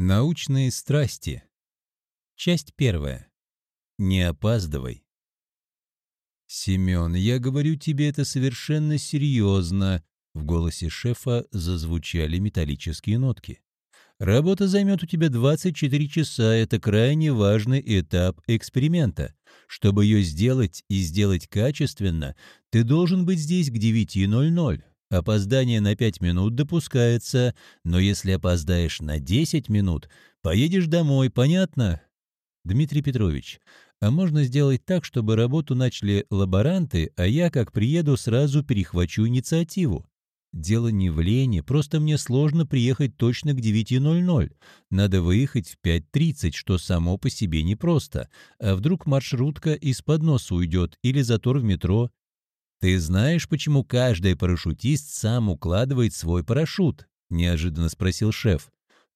Научные страсти. Часть первая. Не опаздывай. «Семен, я говорю тебе это совершенно серьезно», — в голосе шефа зазвучали металлические нотки. «Работа займет у тебя 24 часа, это крайне важный этап эксперимента. Чтобы ее сделать и сделать качественно, ты должен быть здесь к 9.00. Опоздание на 5 минут допускается, но если опоздаешь на 10 минут, поедешь домой, понятно? Дмитрий Петрович, а можно сделать так, чтобы работу начали лаборанты, а я, как приеду, сразу перехвачу инициативу? Дело не в лени, просто мне сложно приехать точно к 9.00. Надо выехать в 5.30, что само по себе непросто. А вдруг маршрутка из-под носа уйдет или затор в метро? «Ты знаешь, почему каждый парашютист сам укладывает свой парашют?» — неожиданно спросил шеф.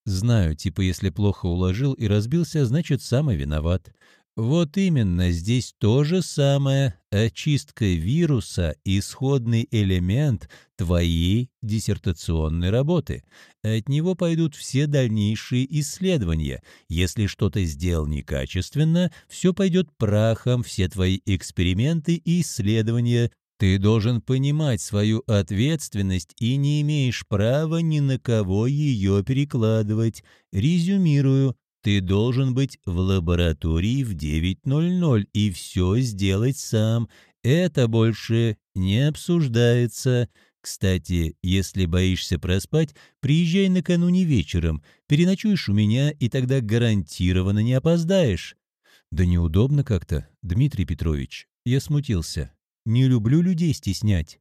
«Знаю, типа если плохо уложил и разбился, значит, сам и виноват. Вот именно, здесь то же самое. Очистка вируса – исходный элемент твоей диссертационной работы. От него пойдут все дальнейшие исследования. Если что-то сделал некачественно, все пойдет прахом, все твои эксперименты и исследования ты должен понимать свою ответственность и не имеешь права ни на кого ее перекладывать. Резюмирую, ты должен быть в лаборатории в 9.00 и все сделать сам. Это больше не обсуждается. Кстати, если боишься проспать, приезжай накануне вечером, переночуешь у меня, и тогда гарантированно не опоздаешь. Да неудобно как-то, Дмитрий Петрович. Я смутился. Не люблю людей стеснять.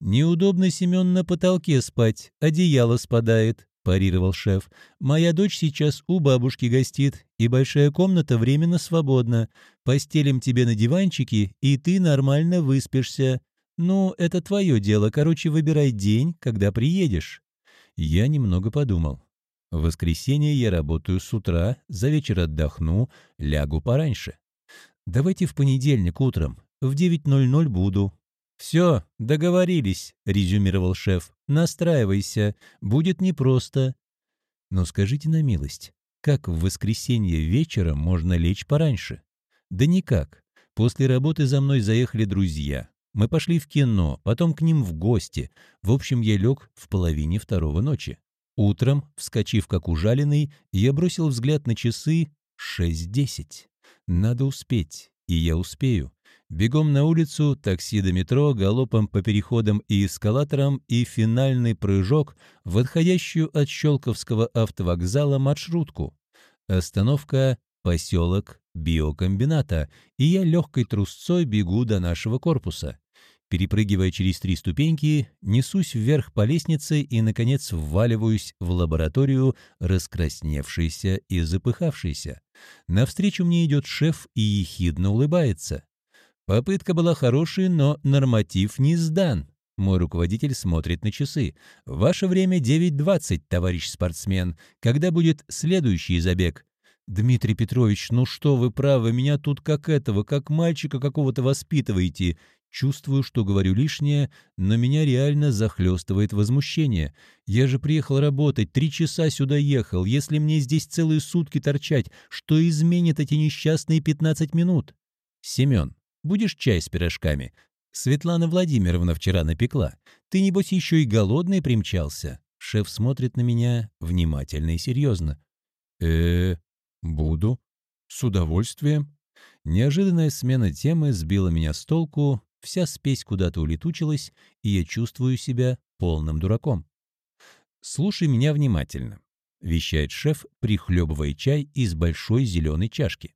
Неудобно, Семен, на потолке спать, одеяло спадает, парировал шеф. Моя дочь сейчас у бабушки гостит, и большая комната временно свободна. Постелим тебе на диванчике, и ты нормально выспишься. Ну, это твое дело, короче, выбирай день, когда приедешь. Я немного подумал. В воскресенье я работаю с утра, за вечер отдохну, лягу пораньше. Давайте в понедельник утром, в 9.00 буду». «Все, договорились», — резюмировал шеф. «Настраивайся, будет непросто». «Но скажите на милость, как в воскресенье вечером можно лечь пораньше?» «Да никак. После работы за мной заехали друзья. Мы пошли в кино, потом к ним в гости. В общем, я лег в половине второго ночи. Утром, вскочив как ужаленный, я бросил взгляд на часы 6.10. Надо успеть, и я успею. Бегом на улицу, такси до метро, галопом по переходам и эскалаторам и финальный прыжок в отходящую от Щелковского автовокзала маршрутку. Остановка «Поселок биокомбината», и я легкой трусцой бегу до нашего корпуса. Перепрыгивая через три ступеньки, несусь вверх по лестнице и, наконец, вваливаюсь в лабораторию, раскрасневшийся и запыхавшийся. Навстречу мне идет шеф и ехидно улыбается. Попытка была хорошей, но норматив не сдан. Мой руководитель смотрит на часы. Ваше время 9.20, товарищ спортсмен. Когда будет следующий забег? Дмитрий Петрович, ну что вы правы, меня тут как этого, как мальчика какого-то воспитываете. Чувствую, что говорю лишнее, но меня реально захлестывает возмущение. Я же приехал работать, три часа сюда ехал. Если мне здесь целые сутки торчать, что изменит эти несчастные 15 минут? Семен, Будешь чай с пирожками? Светлана Владимировна вчера напекла. Ты, небось, еще и голодный примчался?» Шеф смотрит на меня внимательно и серьезно. э буду. С удовольствием». Неожиданная смена темы сбила меня с толку, вся спесь куда-то улетучилась, и я чувствую себя полным дураком. «Слушай меня внимательно», — вещает шеф, прихлебывая чай из большой зеленой чашки.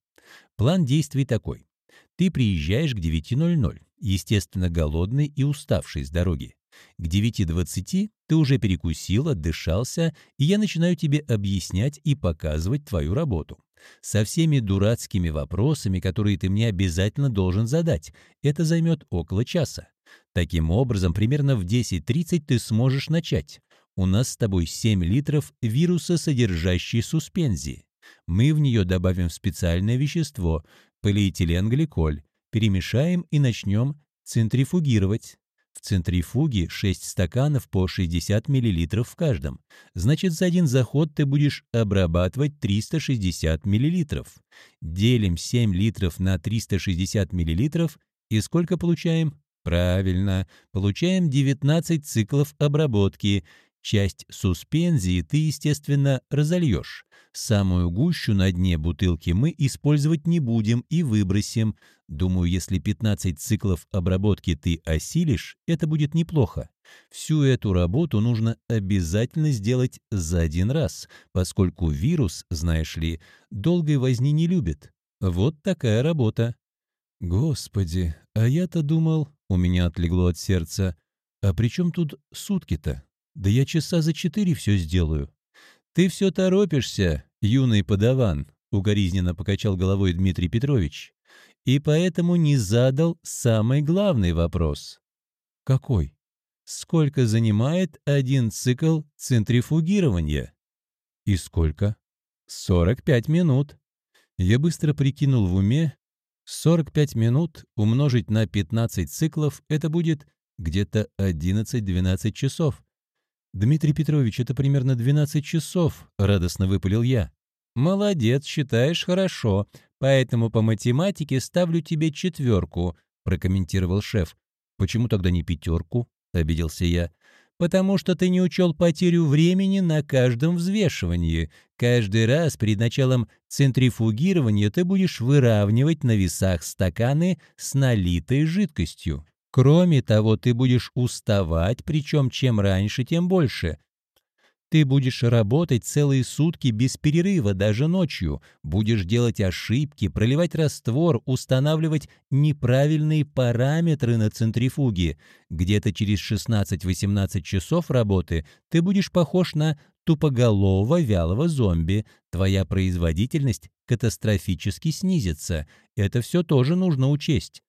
«План действий такой. Ты приезжаешь к 9.00, естественно, голодный и уставший с дороги. К 9.20 ты уже перекусил, отдышался, и я начинаю тебе объяснять и показывать твою работу. Со всеми дурацкими вопросами, которые ты мне обязательно должен задать. Это займет около часа. Таким образом, примерно в 10.30 ты сможешь начать. У нас с тобой 7 литров вируса, содержащей суспензии. Мы в нее добавим специальное вещество, полиэтиленгликоль, перемешаем и начнем центрифугировать. В центрифуге 6 стаканов по 60 мл в каждом. Значит, за один заход ты будешь обрабатывать 360 мл. Делим 7 литров на 360 мл и сколько получаем? Правильно, получаем 19 циклов обработки. Часть суспензии ты, естественно, разольешь. Самую гущу на дне бутылки мы использовать не будем и выбросим. Думаю, если 15 циклов обработки ты осилишь, это будет неплохо. Всю эту работу нужно обязательно сделать за один раз, поскольку вирус, знаешь ли, долгой возни не любит. Вот такая работа. Господи, а я-то думал, у меня отлегло от сердца, а при чем тут сутки-то? Да я часа за четыре все сделаю. Ты все торопишься, юный подаван, угоризненно покачал головой Дмитрий Петрович, и поэтому не задал самый главный вопрос. Какой? Сколько занимает один цикл центрифугирования? И сколько? 45 минут. Я быстро прикинул в уме. 45 минут умножить на 15 циклов – это будет где-то 11-12 часов. «Дмитрий Петрович, это примерно 12 часов», — радостно выпалил я. «Молодец, считаешь хорошо, поэтому по математике ставлю тебе четверку», — прокомментировал шеф. «Почему тогда не пятерку?» — обиделся я. «Потому что ты не учел потерю времени на каждом взвешивании. Каждый раз перед началом центрифугирования ты будешь выравнивать на весах стаканы с налитой жидкостью. Кроме того, ты будешь уставать, причем чем раньше, тем больше. Ты будешь работать целые сутки без перерыва, даже ночью. Будешь делать ошибки, проливать раствор, устанавливать неправильные параметры на центрифуге. Где-то через 16-18 часов работы ты будешь похож на тупоголового вялого зомби. Твоя производительность катастрофически снизится. Это все тоже нужно учесть.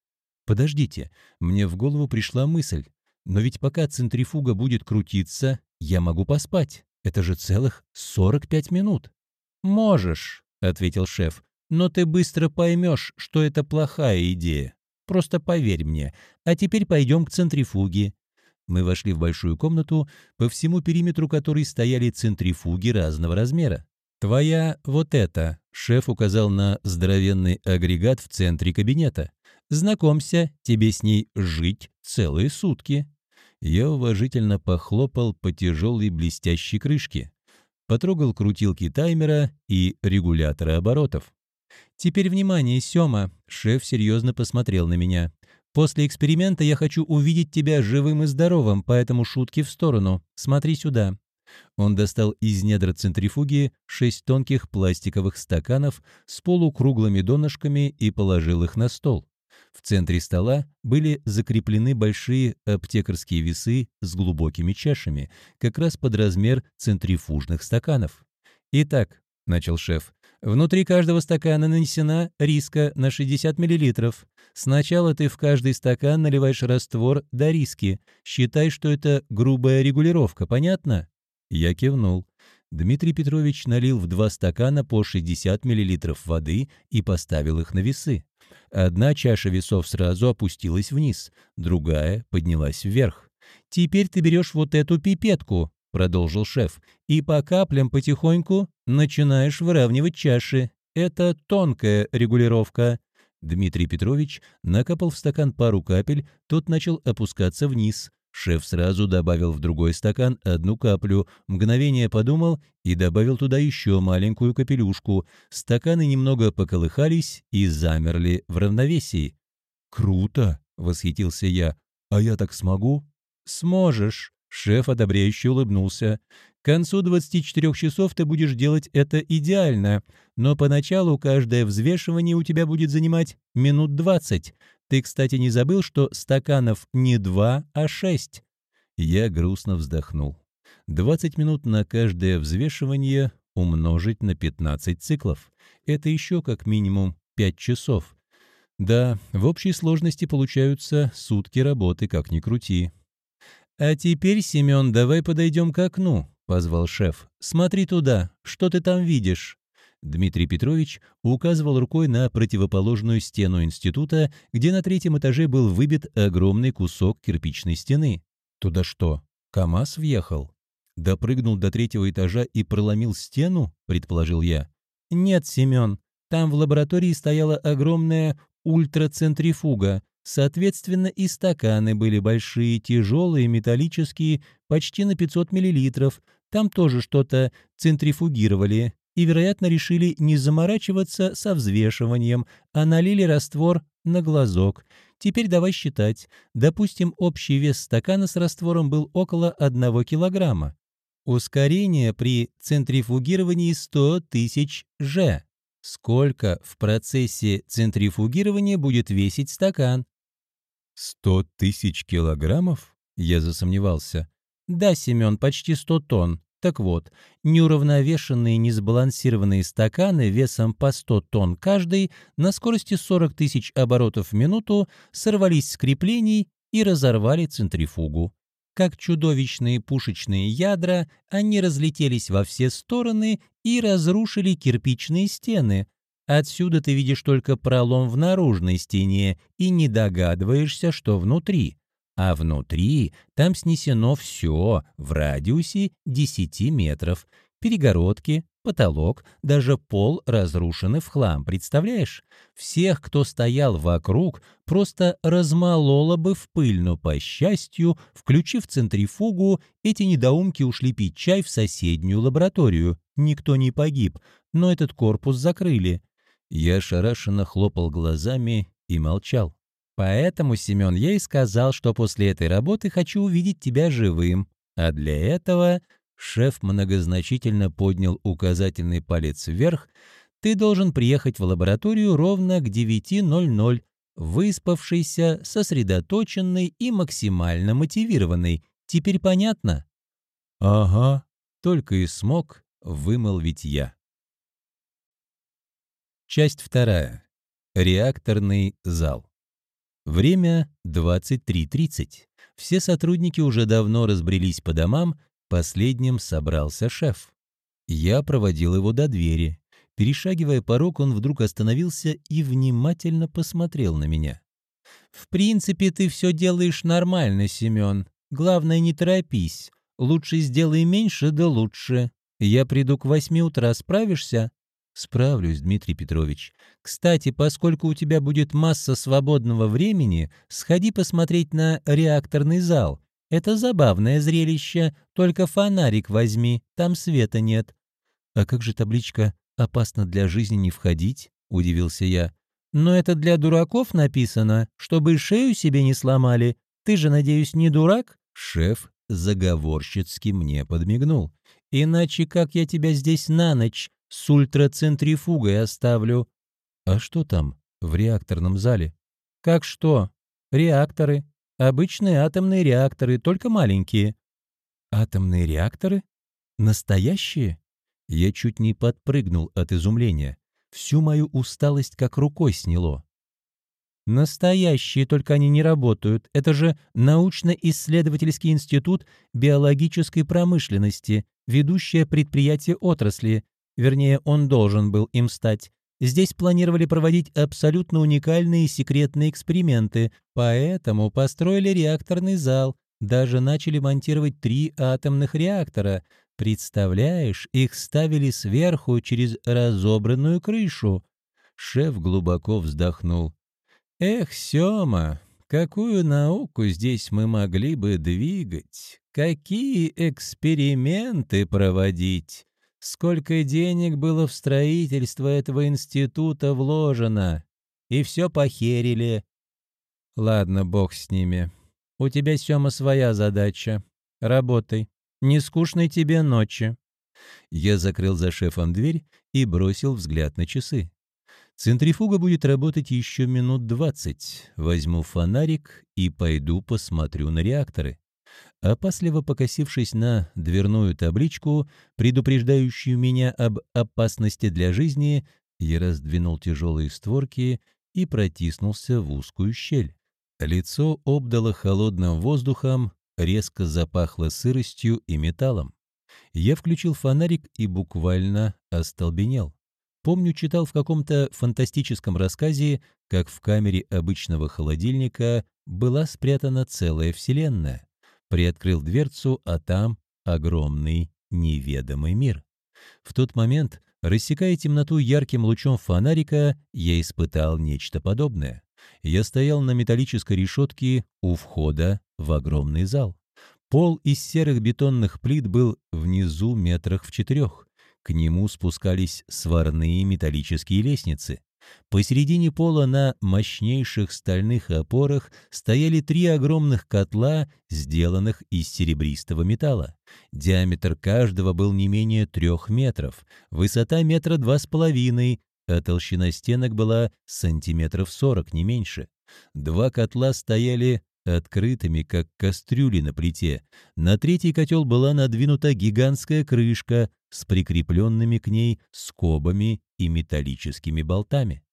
Подождите, мне в голову пришла мысль. Но ведь пока центрифуга будет крутиться, я могу поспать. Это же целых 45 минут. «Можешь», — ответил шеф, — «но ты быстро поймешь, что это плохая идея. Просто поверь мне. А теперь пойдем к центрифуге». Мы вошли в большую комнату, по всему периметру которой стояли центрифуги разного размера. «Твоя вот эта», — шеф указал на здоровенный агрегат в центре кабинета. Знакомься, тебе с ней жить целые сутки». Я уважительно похлопал по тяжелой блестящей крышке, потрогал крутилки таймера и регулятора оборотов. «Теперь внимание, Сёма!» — шеф серьезно посмотрел на меня. «После эксперимента я хочу увидеть тебя живым и здоровым, поэтому шутки в сторону. Смотри сюда». Он достал из недра центрифуги шесть тонких пластиковых стаканов с полукруглыми донышками и положил их на стол. В центре стола были закреплены большие аптекарские весы с глубокими чашами, как раз под размер центрифужных стаканов. «Итак», — начал шеф, — «внутри каждого стакана нанесена риска на 60 мл. Сначала ты в каждый стакан наливаешь раствор до риски. Считай, что это грубая регулировка, понятно?» Я кивнул. Дмитрий Петрович налил в два стакана по 60 мл воды и поставил их на весы. Одна чаша весов сразу опустилась вниз, другая поднялась вверх. «Теперь ты берешь вот эту пипетку», — продолжил шеф, «и по каплям потихоньку начинаешь выравнивать чаши. Это тонкая регулировка». Дмитрий Петрович накапал в стакан пару капель, тот начал опускаться вниз. Шеф сразу добавил в другой стакан одну каплю, мгновение подумал и добавил туда еще маленькую капелюшку. Стаканы немного поколыхались и замерли в равновесии. «Круто!» — восхитился я. «А я так смогу?» «Сможешь!» — шеф одобряюще улыбнулся. «К концу 24 часов ты будешь делать это идеально, но поначалу каждое взвешивание у тебя будет занимать минут 20. Ты, кстати, не забыл, что стаканов не два, а шесть?» Я грустно вздохнул. 20 минут на каждое взвешивание умножить на 15 циклов. Это еще как минимум 5 часов. Да, в общей сложности получаются сутки работы, как ни крути. «А теперь, Семен, давай подойдем к окну», — позвал шеф. «Смотри туда, что ты там видишь?» Дмитрий Петрович указывал рукой на противоположную стену института, где на третьем этаже был выбит огромный кусок кирпичной стены. Туда что, КамАЗ въехал? Допрыгнул до третьего этажа и проломил стену, предположил я. Нет, Семен, там в лаборатории стояла огромная ультрацентрифуга, соответственно и стаканы были большие, тяжелые, металлические, почти на 500 миллилитров. Там тоже что-то центрифугировали и, вероятно, решили не заморачиваться со взвешиванием, а налили раствор на глазок. Теперь давай считать. Допустим, общий вес стакана с раствором был около 1 килограмма. Ускорение при центрифугировании 100 тысяч Ж. Сколько в процессе центрифугирования будет весить стакан? 100 тысяч килограммов? Я засомневался. Да, Семен, почти 100 тонн. Так вот, неуравновешенные несбалансированные стаканы весом по 100 тонн каждый на скорости 40 тысяч оборотов в минуту сорвались с креплений и разорвали центрифугу. Как чудовищные пушечные ядра, они разлетелись во все стороны и разрушили кирпичные стены. Отсюда ты видишь только пролом в наружной стене и не догадываешься, что внутри а внутри там снесено все в радиусе 10 метров. Перегородки, потолок, даже пол разрушены в хлам, представляешь? Всех, кто стоял вокруг, просто размололо бы в пыль, но, по счастью, включив центрифугу, эти недоумки ушли пить чай в соседнюю лабораторию. Никто не погиб, но этот корпус закрыли. Я шарашенно хлопал глазами и молчал. Поэтому, Семен, и сказал, что после этой работы хочу увидеть тебя живым. А для этого шеф многозначительно поднял указательный палец вверх. Ты должен приехать в лабораторию ровно к 9.00, выспавшийся, сосредоточенный и максимально мотивированный. Теперь понятно? Ага, только и смог вымолвить я. Часть вторая. Реакторный зал. Время 23.30. Все сотрудники уже давно разбрелись по домам, последним собрался шеф. Я проводил его до двери. Перешагивая порог, он вдруг остановился и внимательно посмотрел на меня. «В принципе, ты все делаешь нормально, Семен. Главное, не торопись. Лучше сделай меньше, да лучше. Я приду к восьми утра, справишься?» Справлюсь, Дмитрий Петрович. Кстати, поскольку у тебя будет масса свободного времени, сходи посмотреть на реакторный зал. Это забавное зрелище, только фонарик возьми, там света нет. А как же табличка «Опасно для жизни не входить»? — удивился я. Но это для дураков написано, чтобы шею себе не сломали. Ты же, надеюсь, не дурак? Шеф заговорщицки мне подмигнул. Иначе как я тебя здесь на ночь с ультрацентрифугой оставлю. А что там в реакторном зале? Как что? Реакторы. Обычные атомные реакторы, только маленькие. Атомные реакторы? Настоящие? Я чуть не подпрыгнул от изумления. Всю мою усталость как рукой сняло. Настоящие, только они не работают. Это же научно-исследовательский институт биологической промышленности, ведущее предприятие отрасли. Вернее, он должен был им стать. Здесь планировали проводить абсолютно уникальные секретные эксперименты, поэтому построили реакторный зал, даже начали монтировать три атомных реактора. Представляешь, их ставили сверху через разобранную крышу. Шеф глубоко вздохнул. «Эх, Сёма, какую науку здесь мы могли бы двигать? Какие эксперименты проводить? Сколько денег было в строительство этого института вложено. И все похерили. Ладно, бог с ними. У тебя, Сёма, своя задача. Работай. Не скучной тебе ночи. Я закрыл за шефом дверь и бросил взгляд на часы. Центрифуга будет работать еще минут двадцать. Возьму фонарик и пойду посмотрю на реакторы. Опасливо покосившись на дверную табличку, предупреждающую меня об опасности для жизни, я раздвинул тяжелые створки и протиснулся в узкую щель. Лицо обдало холодным воздухом, резко запахло сыростью и металлом. Я включил фонарик и буквально остолбенел. Помню, читал в каком-то фантастическом рассказе, как в камере обычного холодильника была спрятана целая вселенная. Приоткрыл дверцу, а там огромный неведомый мир. В тот момент, рассекая темноту ярким лучом фонарика, я испытал нечто подобное. Я стоял на металлической решетке у входа в огромный зал. Пол из серых бетонных плит был внизу метрах в четырех. К нему спускались сварные металлические лестницы. Посередине пола на мощнейших стальных опорах стояли три огромных котла, сделанных из серебристого металла. Диаметр каждого был не менее трех метров, высота метра два с половиной, а толщина стенок была сантиметров сорок, не меньше. Два котла стояли открытыми, как кастрюли на плите. На третий котел была надвинута гигантская крышка с прикрепленными к ней скобами и металлическими болтами.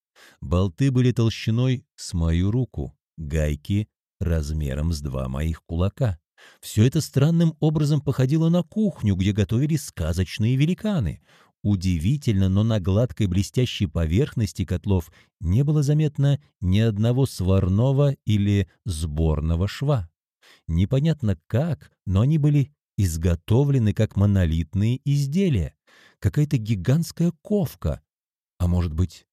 Болты были толщиной с мою руку, гайки размером с два моих кулака. Все это странным образом походило на кухню, где готовили сказочные великаны. Удивительно, но на гладкой блестящей поверхности котлов не было заметно ни одного сварного или сборного шва. Непонятно как, но они были изготовлены как монолитные изделия. Какая-то гигантская ковка. А может быть,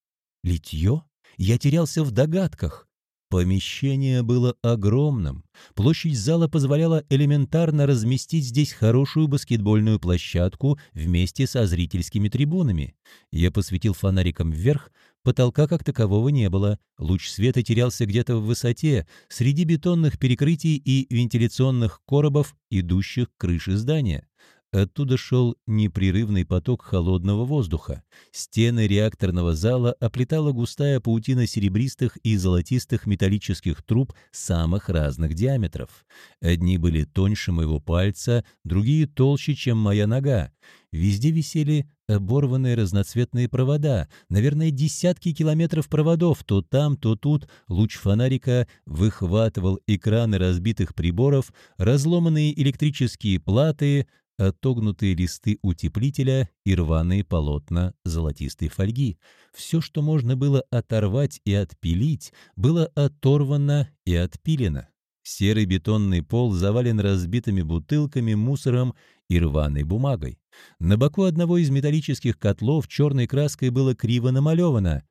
литье? Я терялся в догадках. Помещение было огромным. Площадь зала позволяла элементарно разместить здесь хорошую баскетбольную площадку вместе со зрительскими трибунами. Я посветил фонариком вверх, потолка как такового не было. Луч света терялся где-то в высоте, среди бетонных перекрытий и вентиляционных коробов, идущих к крыше здания. Оттуда шел непрерывный поток холодного воздуха. Стены реакторного зала оплетала густая паутина серебристых и золотистых металлических труб самых разных диаметров. Одни были тоньше моего пальца, другие толще, чем моя нога. Везде висели оборванные разноцветные провода, наверное, десятки километров проводов, то там, то тут луч фонарика выхватывал экраны разбитых приборов, разломанные электрические платы, отогнутые листы утеплителя и рваные полотна золотистой фольги. Все, что можно было оторвать и отпилить, было оторвано и отпилено. Серый бетонный пол завален разбитыми бутылками, мусором и рваной бумагой. На боку одного из металлических котлов черной краской было криво намалевано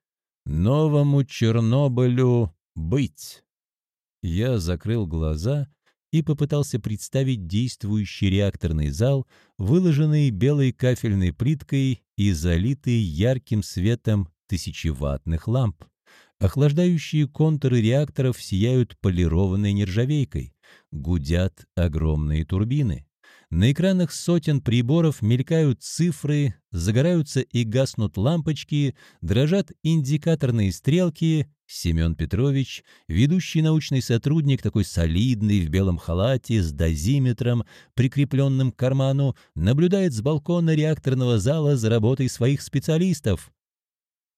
«Новому Чернобылю быть». Я закрыл глаза и попытался представить действующий реакторный зал, выложенный белой кафельной плиткой и залитый ярким светом тысячеваттных ламп. Охлаждающие контуры реакторов сияют полированной нержавейкой, гудят огромные турбины. На экранах сотен приборов мелькают цифры, загораются и гаснут лампочки, дрожат индикаторные стрелки, Семен Петрович, ведущий научный сотрудник, такой солидный, в белом халате, с дозиметром, прикрепленным к карману, наблюдает с балкона реакторного зала за работой своих специалистов.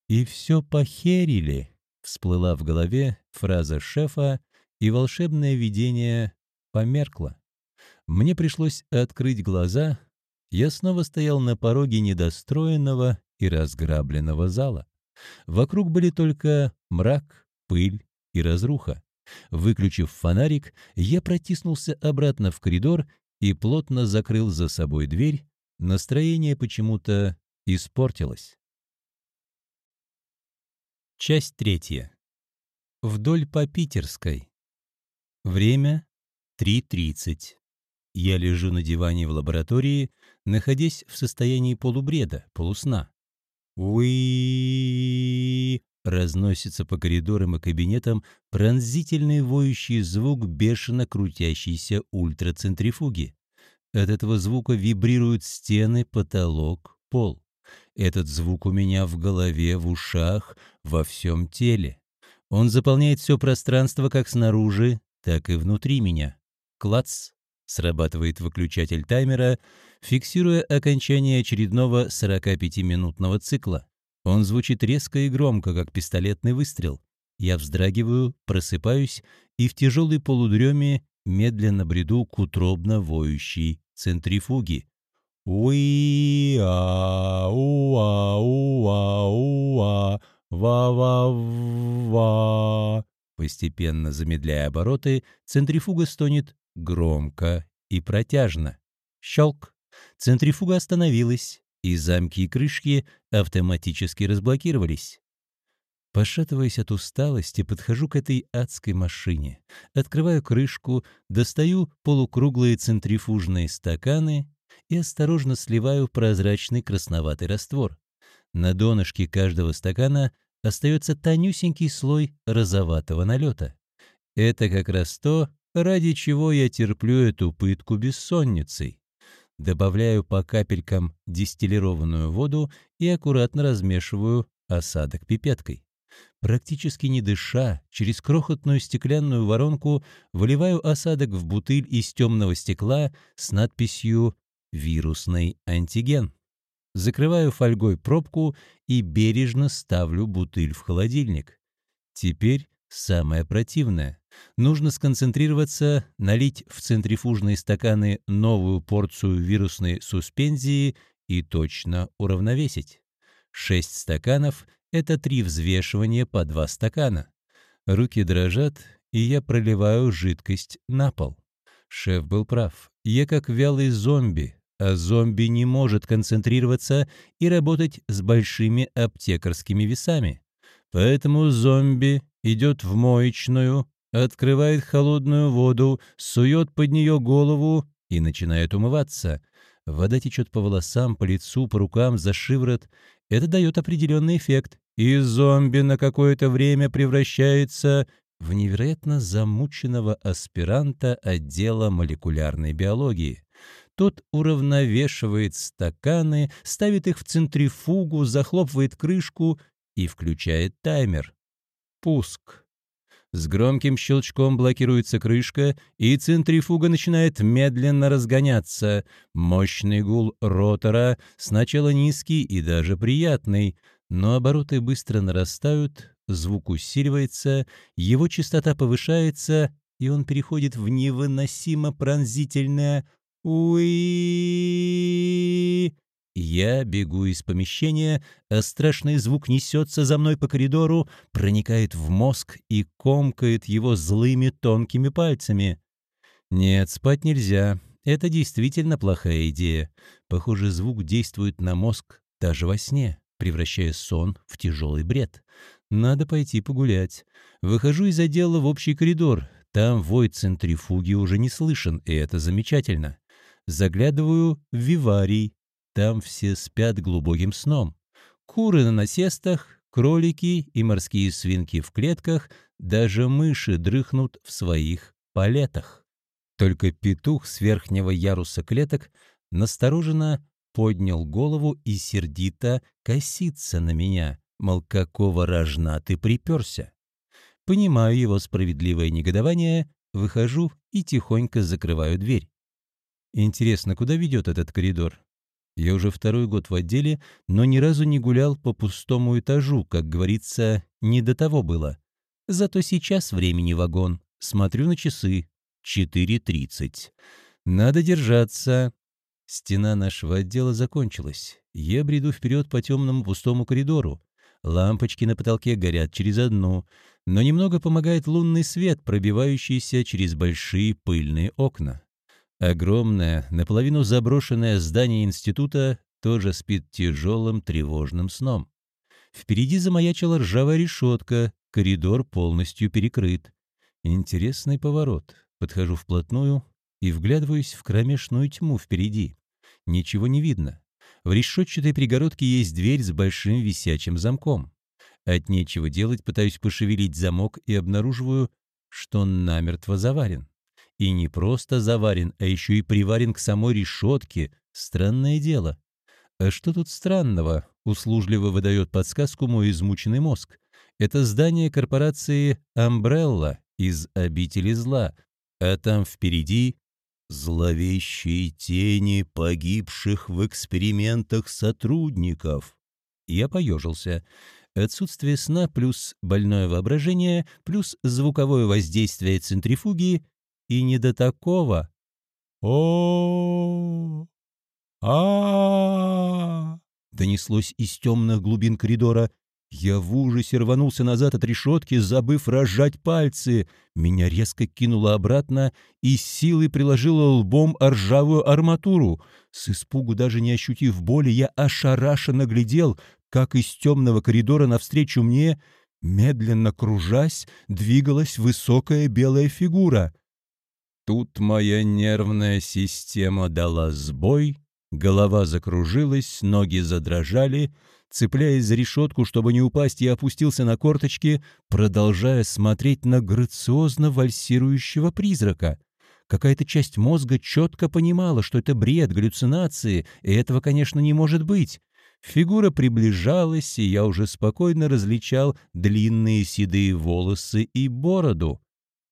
«И все похерили», — всплыла в голове фраза шефа, и волшебное видение померкло. Мне пришлось открыть глаза. Я снова стоял на пороге недостроенного и разграбленного зала. Вокруг были только мрак, пыль и разруха. Выключив фонарик, я протиснулся обратно в коридор и плотно закрыл за собой дверь. Настроение почему-то испортилось. Часть третья. Вдоль по Питерской. Время 3.30. Я лежу на диване в лаборатории, находясь в состоянии полубреда, полусна. Уи разносится по коридорам и кабинетам пронзительный воющий звук бешено крутящейся ультрацентрифуги. От этого звука вибрируют стены, потолок, пол. Этот звук у меня в голове, в ушах, во всем теле. Он заполняет все пространство как снаружи, так и внутри меня. Клац! Срабатывает выключатель таймера, фиксируя окончание очередного 45-минутного цикла. Он звучит резко и громко, как пистолетный выстрел. Я вздрагиваю, просыпаюсь и в тяжелой полудреме медленно бреду к утробно воющей центрифуги. уи а у а у а у Ва-ва-ва. Постепенно замедляя обороты, центрифуга стонет громко и протяжно. Щелк. Центрифуга остановилась, и замки и крышки автоматически разблокировались. Пошатываясь от усталости, подхожу к этой адской машине, открываю крышку, достаю полукруглые центрифужные стаканы и осторожно сливаю прозрачный красноватый раствор. На донышке каждого стакана остается тонюсенький слой розоватого налета. Это как раз то, ради чего я терплю эту пытку бессонницей. Добавляю по капелькам дистиллированную воду и аккуратно размешиваю осадок пипеткой. Практически не дыша, через крохотную стеклянную воронку выливаю осадок в бутыль из темного стекла с надписью «Вирусный антиген». Закрываю фольгой пробку и бережно ставлю бутыль в холодильник. Теперь самое противное. Нужно сконцентрироваться, налить в центрифужные стаканы новую порцию вирусной суспензии и точно уравновесить. Шесть стаканов — это три взвешивания по два стакана. Руки дрожат, и я проливаю жидкость на пол. Шеф был прав. Я как вялый зомби, а зомби не может концентрироваться и работать с большими аптекарскими весами. Поэтому зомби идет в моечную, открывает холодную воду, сует под нее голову и начинает умываться. Вода течет по волосам, по лицу, по рукам, за шиворот. Это дает определенный эффект, и зомби на какое-то время превращается в невероятно замученного аспиранта отдела молекулярной биологии. Тот уравновешивает стаканы, ставит их в центрифугу, захлопывает крышку и включает таймер. Пуск. С громким щелчком блокируется крышка, и центрифуга начинает медленно разгоняться. Мощный гул ротора, сначала низкий и даже приятный, но обороты быстро нарастают, звук усиливается, его частота повышается, и он переходит в невыносимо пронзительное Уи! Я бегу из помещения, а страшный звук несется за мной по коридору, проникает в мозг и комкает его злыми тонкими пальцами. Нет, спать нельзя. Это действительно плохая идея. Похоже, звук действует на мозг даже во сне, превращая сон в тяжелый бред. Надо пойти погулять. Выхожу из отдела в общий коридор. Там вой центрифуги уже не слышен, и это замечательно. Заглядываю в виварий. Там все спят глубоким сном. Куры на насестах, кролики и морские свинки в клетках, даже мыши дрыхнут в своих палетах. Только петух с верхнего яруса клеток настороженно поднял голову и сердито косится на меня, мол, какого рожна ты приперся. Понимаю его справедливое негодование, выхожу и тихонько закрываю дверь. Интересно, куда ведет этот коридор? Я уже второй год в отделе, но ни разу не гулял по пустому этажу, как говорится, не до того было. Зато сейчас времени вагон. Смотрю на часы. 4.30. Надо держаться. Стена нашего отдела закончилась. Я бреду вперед по темному пустому коридору. Лампочки на потолке горят через одну, но немного помогает лунный свет, пробивающийся через большие пыльные окна. Огромное, наполовину заброшенное здание института тоже спит тяжелым тревожным сном. Впереди замаячила ржавая решетка, коридор полностью перекрыт. Интересный поворот. Подхожу вплотную и вглядываюсь в кромешную тьму впереди. Ничего не видно. В решетчатой перегородке есть дверь с большим висячим замком. От нечего делать пытаюсь пошевелить замок и обнаруживаю, что он намертво заварен. И не просто заварен, а еще и приварен к самой решетке. Странное дело. А что тут странного? Услужливо выдает подсказку мой измученный мозг. Это здание корпорации «Амбрелла» из «Обители зла», а там впереди зловещие тени погибших в экспериментах сотрудников. Я поежился. Отсутствие сна плюс больное воображение плюс звуковое воздействие центрифуги и не до такого. О, а, донеслось из темных глубин коридора. Я в ужасе рванулся назад от решетки, забыв разжать пальцы. Меня резко кинуло обратно и силой приложило лбом ржавую арматуру. С испугу, даже не ощутив боли, я ошарашенно глядел, как из темного коридора навстречу мне, медленно кружась, двигалась высокая белая фигура. Тут моя нервная система дала сбой, голова закружилась, ноги задрожали — Цепляясь за решетку, чтобы не упасть, я опустился на корточки, продолжая смотреть на грациозно вальсирующего призрака. Какая-то часть мозга четко понимала, что это бред, галлюцинации, и этого, конечно, не может быть. Фигура приближалась, и я уже спокойно различал длинные седые волосы и бороду.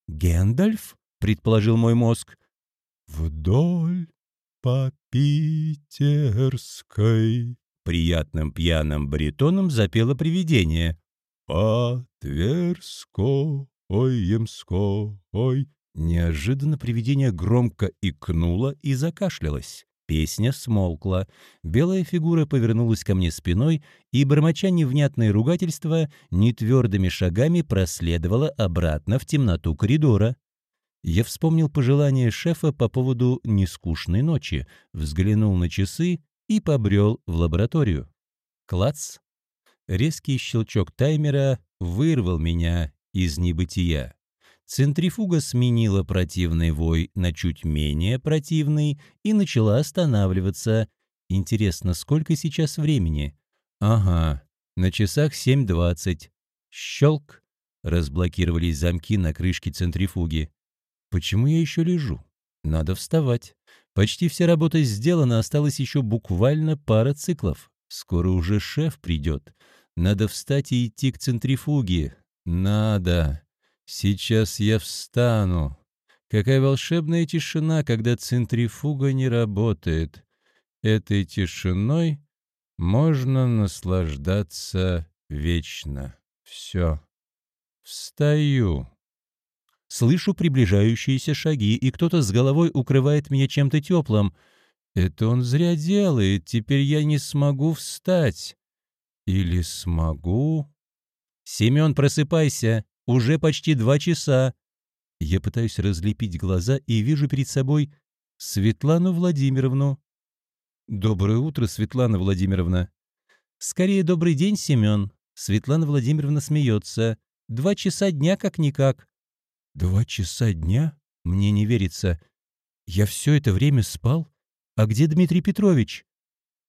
«Гэндальф?» — предположил мой мозг. «Вдоль по Питерской Приятным пьяным баритоном запело привидение. «По Тверской, Емской». Неожиданно привидение громко икнуло и закашлялось. Песня смолкла. Белая фигура повернулась ко мне спиной и, бормоча невнятные ругательства, нетвердыми шагами проследовала обратно в темноту коридора. Я вспомнил пожелание шефа по поводу нескучной ночи, взглянул на часы и побрел в лабораторию. Клац! Резкий щелчок таймера вырвал меня из небытия. Центрифуга сменила противный вой на чуть менее противный и начала останавливаться. Интересно, сколько сейчас времени? Ага, на часах 7.20. Щелк! Разблокировались замки на крышке центрифуги. Почему я еще лежу? Надо вставать. Почти вся работа сделана, осталось еще буквально пара циклов. Скоро уже шеф придет. Надо встать и идти к центрифуге. Надо. Сейчас я встану. Какая волшебная тишина, когда центрифуга не работает. Этой тишиной можно наслаждаться вечно. Все. Встаю. Слышу приближающиеся шаги, и кто-то с головой укрывает меня чем-то теплым. Это он зря делает, теперь я не смогу встать. Или смогу? «Семен, просыпайся! Уже почти два часа!» Я пытаюсь разлепить глаза и вижу перед собой Светлану Владимировну. «Доброе утро, Светлана Владимировна!» «Скорее, добрый день, Семен!» Светлана Владимировна смеется. «Два часа дня как-никак. Два часа дня? Мне не верится. Я все это время спал? А где Дмитрий Петрович?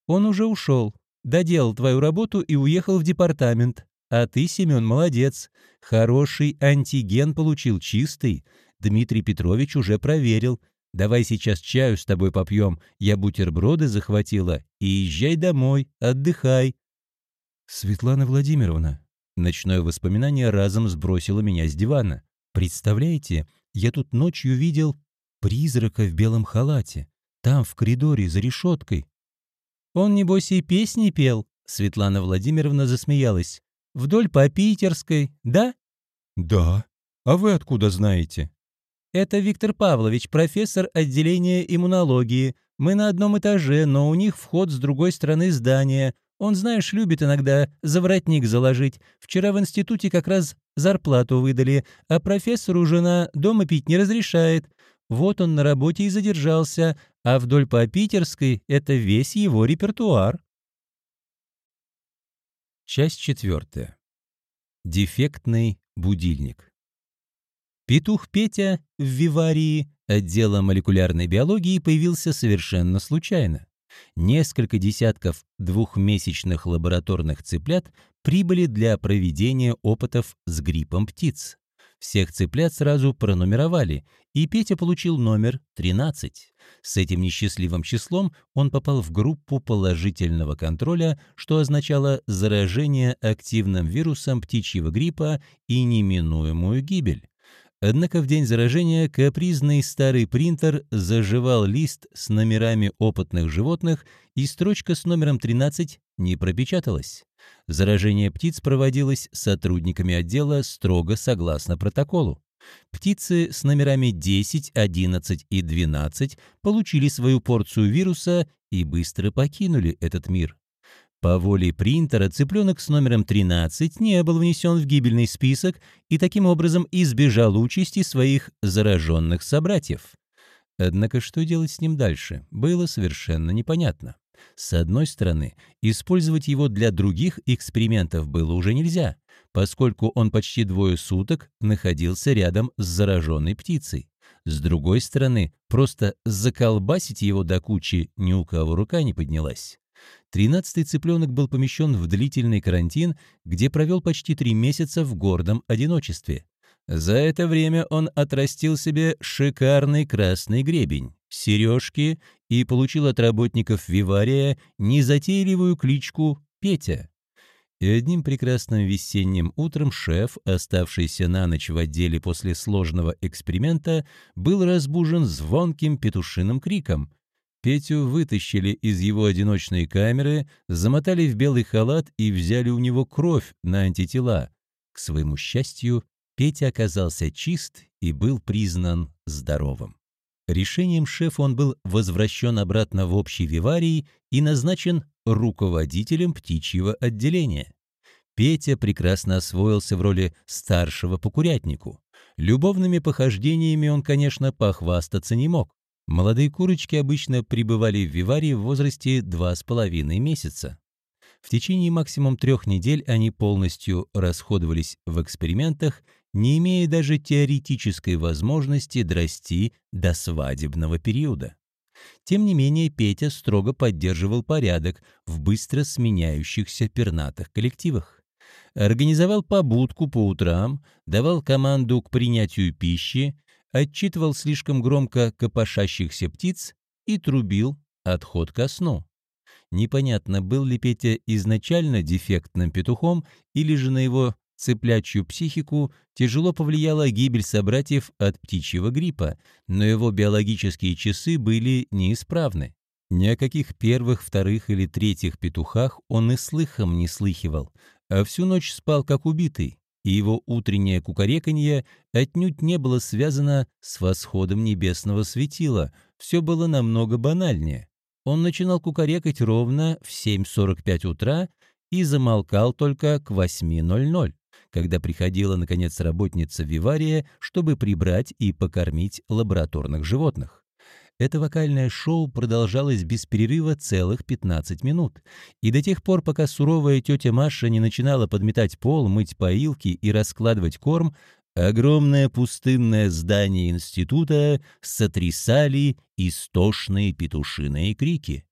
Он уже ушел, доделал твою работу и уехал в департамент. А ты, Семен, молодец. Хороший антиген получил, чистый. Дмитрий Петрович уже проверил. Давай сейчас чаю с тобой попьем. Я бутерброды захватила. И езжай домой, отдыхай. Светлана Владимировна. Ночное воспоминание разом сбросило меня с дивана. Представляете, я тут ночью видел призрака в белом халате. Там, в коридоре, за решеткой. Он, небось, и песни пел, Светлана Владимировна засмеялась. Вдоль по Питерской, да? Да. А вы откуда знаете? Это Виктор Павлович, профессор отделения иммунологии. Мы на одном этаже, но у них вход с другой стороны здания. Он, знаешь, любит иногда заворотник заложить. Вчера в институте как раз зарплату выдали, а профессору жена дома пить не разрешает. Вот он на работе и задержался, а вдоль по Питерской — это весь его репертуар. Часть четвертая. Дефектный будильник. Петух Петя в Виварии отдела молекулярной биологии появился совершенно случайно. Несколько десятков двухмесячных лабораторных цыплят прибыли для проведения опытов с гриппом птиц. Всех цыплят сразу пронумеровали, и Петя получил номер 13. С этим несчастливым числом он попал в группу положительного контроля, что означало заражение активным вирусом птичьего гриппа и неминуемую гибель. Однако в день заражения капризный старый принтер заживал лист с номерами опытных животных, и строчка с номером 13 не пропечаталась. Заражение птиц проводилось сотрудниками отдела строго согласно протоколу. Птицы с номерами 10, 11 и 12 получили свою порцию вируса и быстро покинули этот мир. По воле принтера цыпленок с номером 13 не был внесен в гибельный список и таким образом избежал участи своих зараженных собратьев. Однако что делать с ним дальше, было совершенно непонятно. С одной стороны, использовать его для других экспериментов было уже нельзя, поскольку он почти двое суток находился рядом с зараженной птицей. С другой стороны, просто заколбасить его до кучи ни у кого рука не поднялась. Тринадцатый цыпленок был помещен в длительный карантин, где провел почти три месяца в гордом одиночестве. За это время он отрастил себе шикарный красный гребень, сережки и получил от работников Вивария незатейливую кличку Петя. И одним прекрасным весенним утром шеф, оставшийся на ночь в отделе после сложного эксперимента, был разбужен звонким петушиным криком. Петю вытащили из его одиночной камеры, замотали в белый халат и взяли у него кровь на антитела. К своему счастью, Петя оказался чист и был признан здоровым. Решением шефа он был возвращен обратно в общий виварий и назначен руководителем птичьего отделения. Петя прекрасно освоился в роли старшего по курятнику. Любовными похождениями он, конечно, похвастаться не мог. Молодые курочки обычно пребывали в виварии в возрасте 2,5 месяца. В течение максимум трех недель они полностью расходовались в экспериментах, не имея даже теоретической возможности драсти до свадебного периода. Тем не менее, Петя строго поддерживал порядок в быстро сменяющихся пернатых коллективах. Организовал побудку по утрам, давал команду к принятию пищи, отчитывал слишком громко копошащихся птиц и трубил отход ко сну. Непонятно, был ли Петя изначально дефектным петухом или же на его цыплячью психику тяжело повлияла гибель собратьев от птичьего гриппа, но его биологические часы были неисправны. Ни о каких первых, вторых или третьих петухах он и слыхом не слыхивал, а всю ночь спал как убитый и его утреннее кукареканье отнюдь не было связано с восходом небесного светила, все было намного банальнее. Он начинал кукарекать ровно в 7.45 утра и замолкал только к 8.00, когда приходила, наконец, работница Вивария, чтобы прибрать и покормить лабораторных животных. Это вокальное шоу продолжалось без перерыва целых 15 минут. И до тех пор, пока суровая тетя Маша не начинала подметать пол, мыть поилки и раскладывать корм, огромное пустынное здание института сотрясали истошные петушиные крики.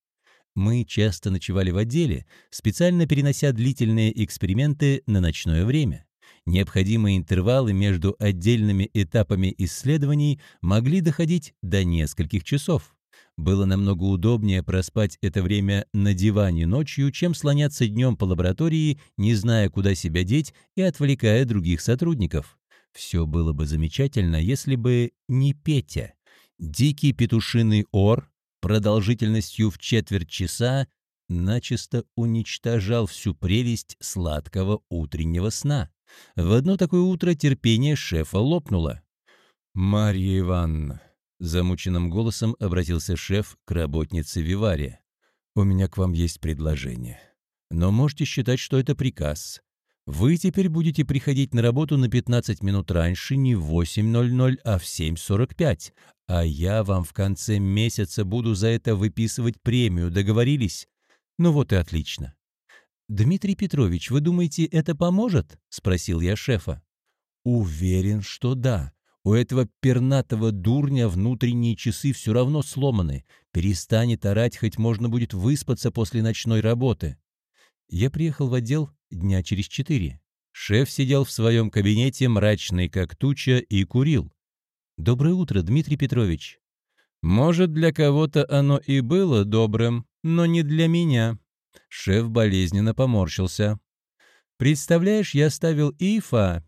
Мы часто ночевали в отделе, специально перенося длительные эксперименты на ночное время. Необходимые интервалы между отдельными этапами исследований могли доходить до нескольких часов. Было намного удобнее проспать это время на диване ночью, чем слоняться днем по лаборатории, не зная, куда себя деть и отвлекая других сотрудников. Все было бы замечательно, если бы не Петя. Дикий петушиный ор продолжительностью в четверть часа начисто уничтожал всю прелесть сладкого утреннего сна. В одно такое утро терпение шефа лопнуло. «Марья Ивановна», — замученным голосом обратился шеф к работнице Вивария, «у меня к вам есть предложение. Но можете считать, что это приказ. Вы теперь будете приходить на работу на 15 минут раньше не в 8.00, а в 7.45, а я вам в конце месяца буду за это выписывать премию, договорились? Ну вот и отлично. «Дмитрий Петрович, вы думаете, это поможет?» — спросил я шефа. «Уверен, что да. У этого пернатого дурня внутренние часы все равно сломаны. Перестанет орать, хоть можно будет выспаться после ночной работы». Я приехал в отдел дня через четыре. Шеф сидел в своем кабинете, мрачный как туча, и курил. «Доброе утро, Дмитрий Петрович». «Может, для кого-то оно и было добрым, но не для меня», Шеф болезненно поморщился. «Представляешь, я ставил ИФА...»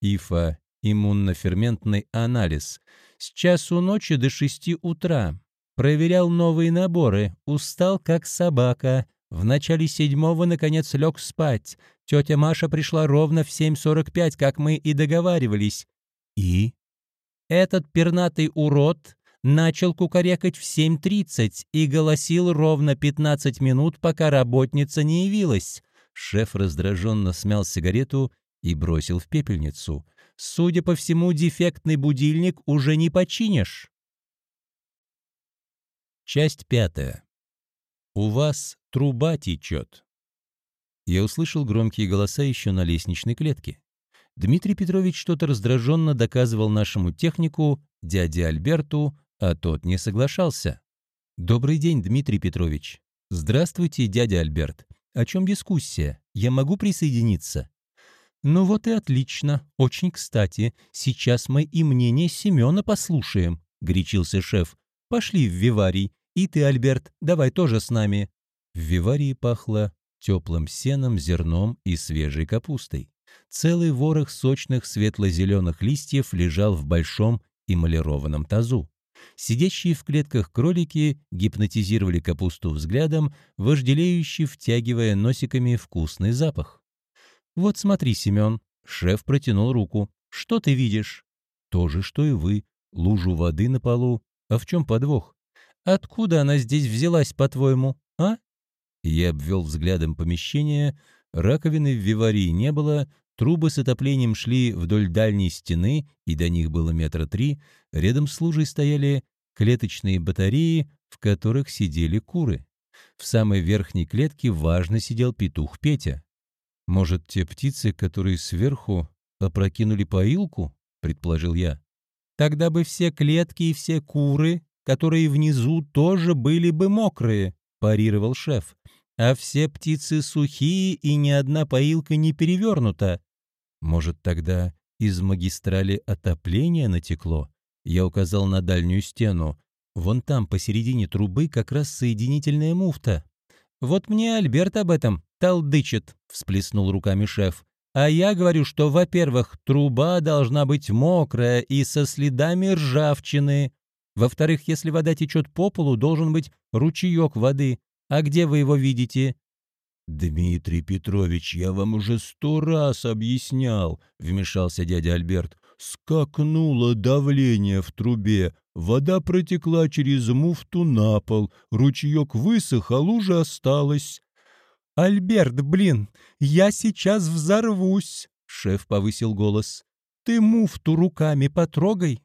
ИФА — иммуноферментный анализ. С часу ночи до шести утра. Проверял новые наборы. Устал, как собака. В начале седьмого, наконец, лег спать. Тетя Маша пришла ровно в 7.45, как мы и договаривались. И? Этот пернатый урод начал кукарекать в 7.30 и голосил ровно 15 минут, пока работница не явилась. Шеф раздраженно смял сигарету и бросил в пепельницу. «Судя по всему, дефектный будильник уже не починишь». Часть пятая. «У вас труба течет». Я услышал громкие голоса еще на лестничной клетке. Дмитрий Петрович что-то раздраженно доказывал нашему технику, дяде Альберту, а тот не соглашался. «Добрый день, Дмитрий Петрович». «Здравствуйте, дядя Альберт. О чем дискуссия? Я могу присоединиться?» «Ну вот и отлично. Очень кстати. Сейчас мы и мнение Семена послушаем», — горячился шеф. «Пошли в Виварий. И ты, Альберт, давай тоже с нами». В Виварии пахло теплым сеном, зерном и свежей капустой. Целый ворох сочных светло-зеленых листьев лежал в большом эмалированном тазу. Сидящие в клетках кролики гипнотизировали капусту взглядом, вожделеюще втягивая носиками вкусный запах. «Вот смотри, Семен», — шеф протянул руку. «Что ты видишь?» «То же, что и вы. Лужу воды на полу. А в чем подвох?» «Откуда она здесь взялась, по-твоему, а?» Я обвел взглядом помещение. Раковины в виварии не было, Трубы с отоплением шли вдоль дальней стены, и до них было метра три. Рядом с лужей стояли клеточные батареи, в которых сидели куры. В самой верхней клетке важно сидел петух Петя. «Может, те птицы, которые сверху опрокинули поилку?» — предположил я. «Тогда бы все клетки и все куры, которые внизу, тоже были бы мокрые», — парировал шеф а все птицы сухие и ни одна поилка не перевернута. Может, тогда из магистрали отопления натекло? Я указал на дальнюю стену. Вон там, посередине трубы, как раз соединительная муфта. «Вот мне Альберт об этом толдычит», — всплеснул руками шеф. «А я говорю, что, во-первых, труба должна быть мокрая и со следами ржавчины. Во-вторых, если вода течет по полу, должен быть ручеек воды. А где вы его видите?» «Дмитрий Петрович, я вам уже сто раз объяснял», — вмешался дядя Альберт. «Скакнуло давление в трубе, вода протекла через муфту на пол, ручеек высох, а лужа осталась». «Альберт, блин, я сейчас взорвусь!» — шеф повысил голос. «Ты муфту руками потрогай.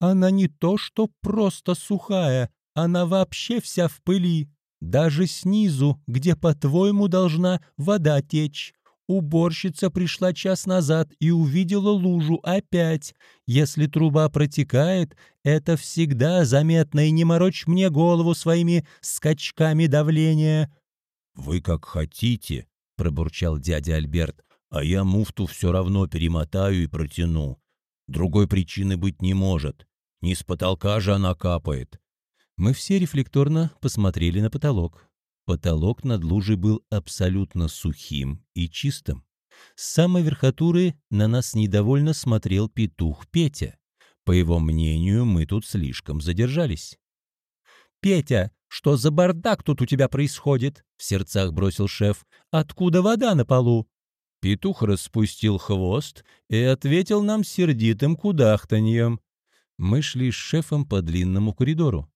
Она не то что просто сухая, она вообще вся в пыли. Даже снизу, где, по-твоему, должна вода течь. Уборщица пришла час назад и увидела лужу опять. Если труба протекает, это всегда заметно, и не морочь мне голову своими скачками давления». «Вы как хотите», — пробурчал дядя Альберт, «а я муфту все равно перемотаю и протяну. Другой причины быть не может. Не с потолка же она капает. Мы все рефлекторно посмотрели на потолок. Потолок над лужей был абсолютно сухим и чистым. С самой верхотуры на нас недовольно смотрел петух Петя. По его мнению, мы тут слишком задержались. «Петя, что за бардак тут у тебя происходит?» — в сердцах бросил шеф. «Откуда вода на полу?» Петух распустил хвост и ответил нам сердитым кудахтаньем. Мы шли с шефом по длинному коридору.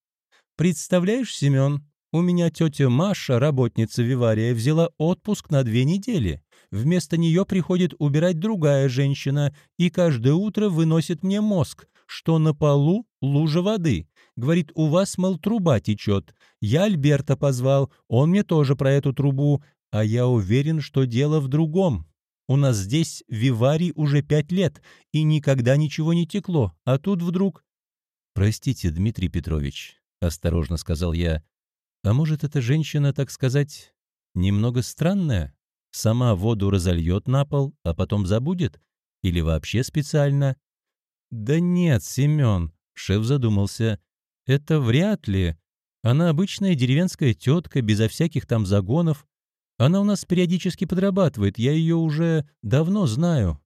Представляешь, Семен, у меня тетя Маша, работница Вивария, взяла отпуск на две недели. Вместо нее приходит убирать другая женщина и каждое утро выносит мне мозг, что на полу лужа воды. Говорит, у вас, мол, труба течет. Я Альберта позвал, он мне тоже про эту трубу, а я уверен, что дело в другом. У нас здесь Виварий уже пять лет, и никогда ничего не текло, а тут вдруг... Простите, Дмитрий Петрович, — осторожно сказал я. «А может, эта женщина, так сказать, немного странная? Сама воду разольет на пол, а потом забудет? Или вообще специально?» «Да нет, Семен», — шеф задумался, — «это вряд ли. Она обычная деревенская тетка, безо всяких там загонов. Она у нас периодически подрабатывает, я ее уже давно знаю.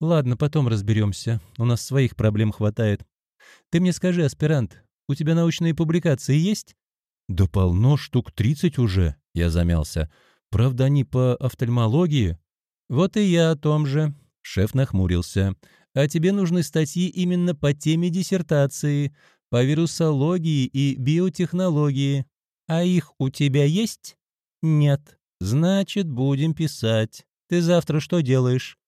Ладно, потом разберемся, у нас своих проблем хватает. Ты мне скажи, аспирант, у тебя научные публикации есть?» «Да полно, штук тридцать уже», — я замялся. «Правда, они по офтальмологии?» «Вот и я о том же», — шеф нахмурился. «А тебе нужны статьи именно по теме диссертации. по вирусологии и биотехнологии. А их у тебя есть? Нет. Значит, будем писать. Ты завтра что делаешь?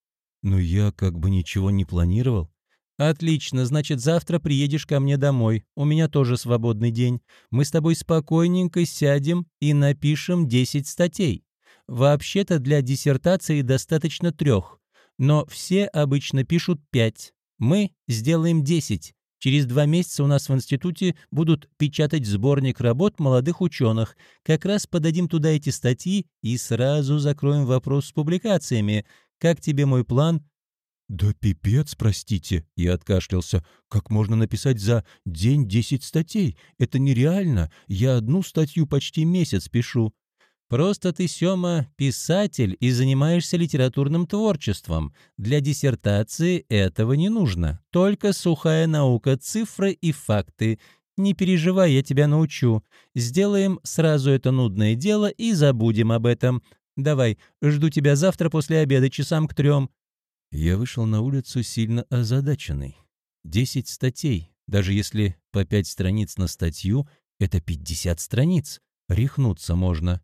Ну, я как бы ничего не планировал. «Отлично, значит, завтра приедешь ко мне домой. У меня тоже свободный день. Мы с тобой спокойненько сядем и напишем 10 статей. Вообще-то для диссертации достаточно трех, но все обычно пишут 5. Мы сделаем 10. Через два месяца у нас в институте будут печатать сборник работ молодых ученых. Как раз подадим туда эти статьи и сразу закроем вопрос с публикациями. Как тебе мой план?» «Да пипец, простите!» — я откашлялся. «Как можно написать за день десять статей? Это нереально. Я одну статью почти месяц пишу». «Просто ты, Сёма, писатель и занимаешься литературным творчеством. Для диссертации этого не нужно. Только сухая наука, цифры и факты. Не переживай, я тебя научу. Сделаем сразу это нудное дело и забудем об этом. Давай, жду тебя завтра после обеда часам к трем. Я вышел на улицу сильно озадаченный. Десять статей, даже если по пять страниц на статью, это пятьдесят страниц. Рехнуться можно.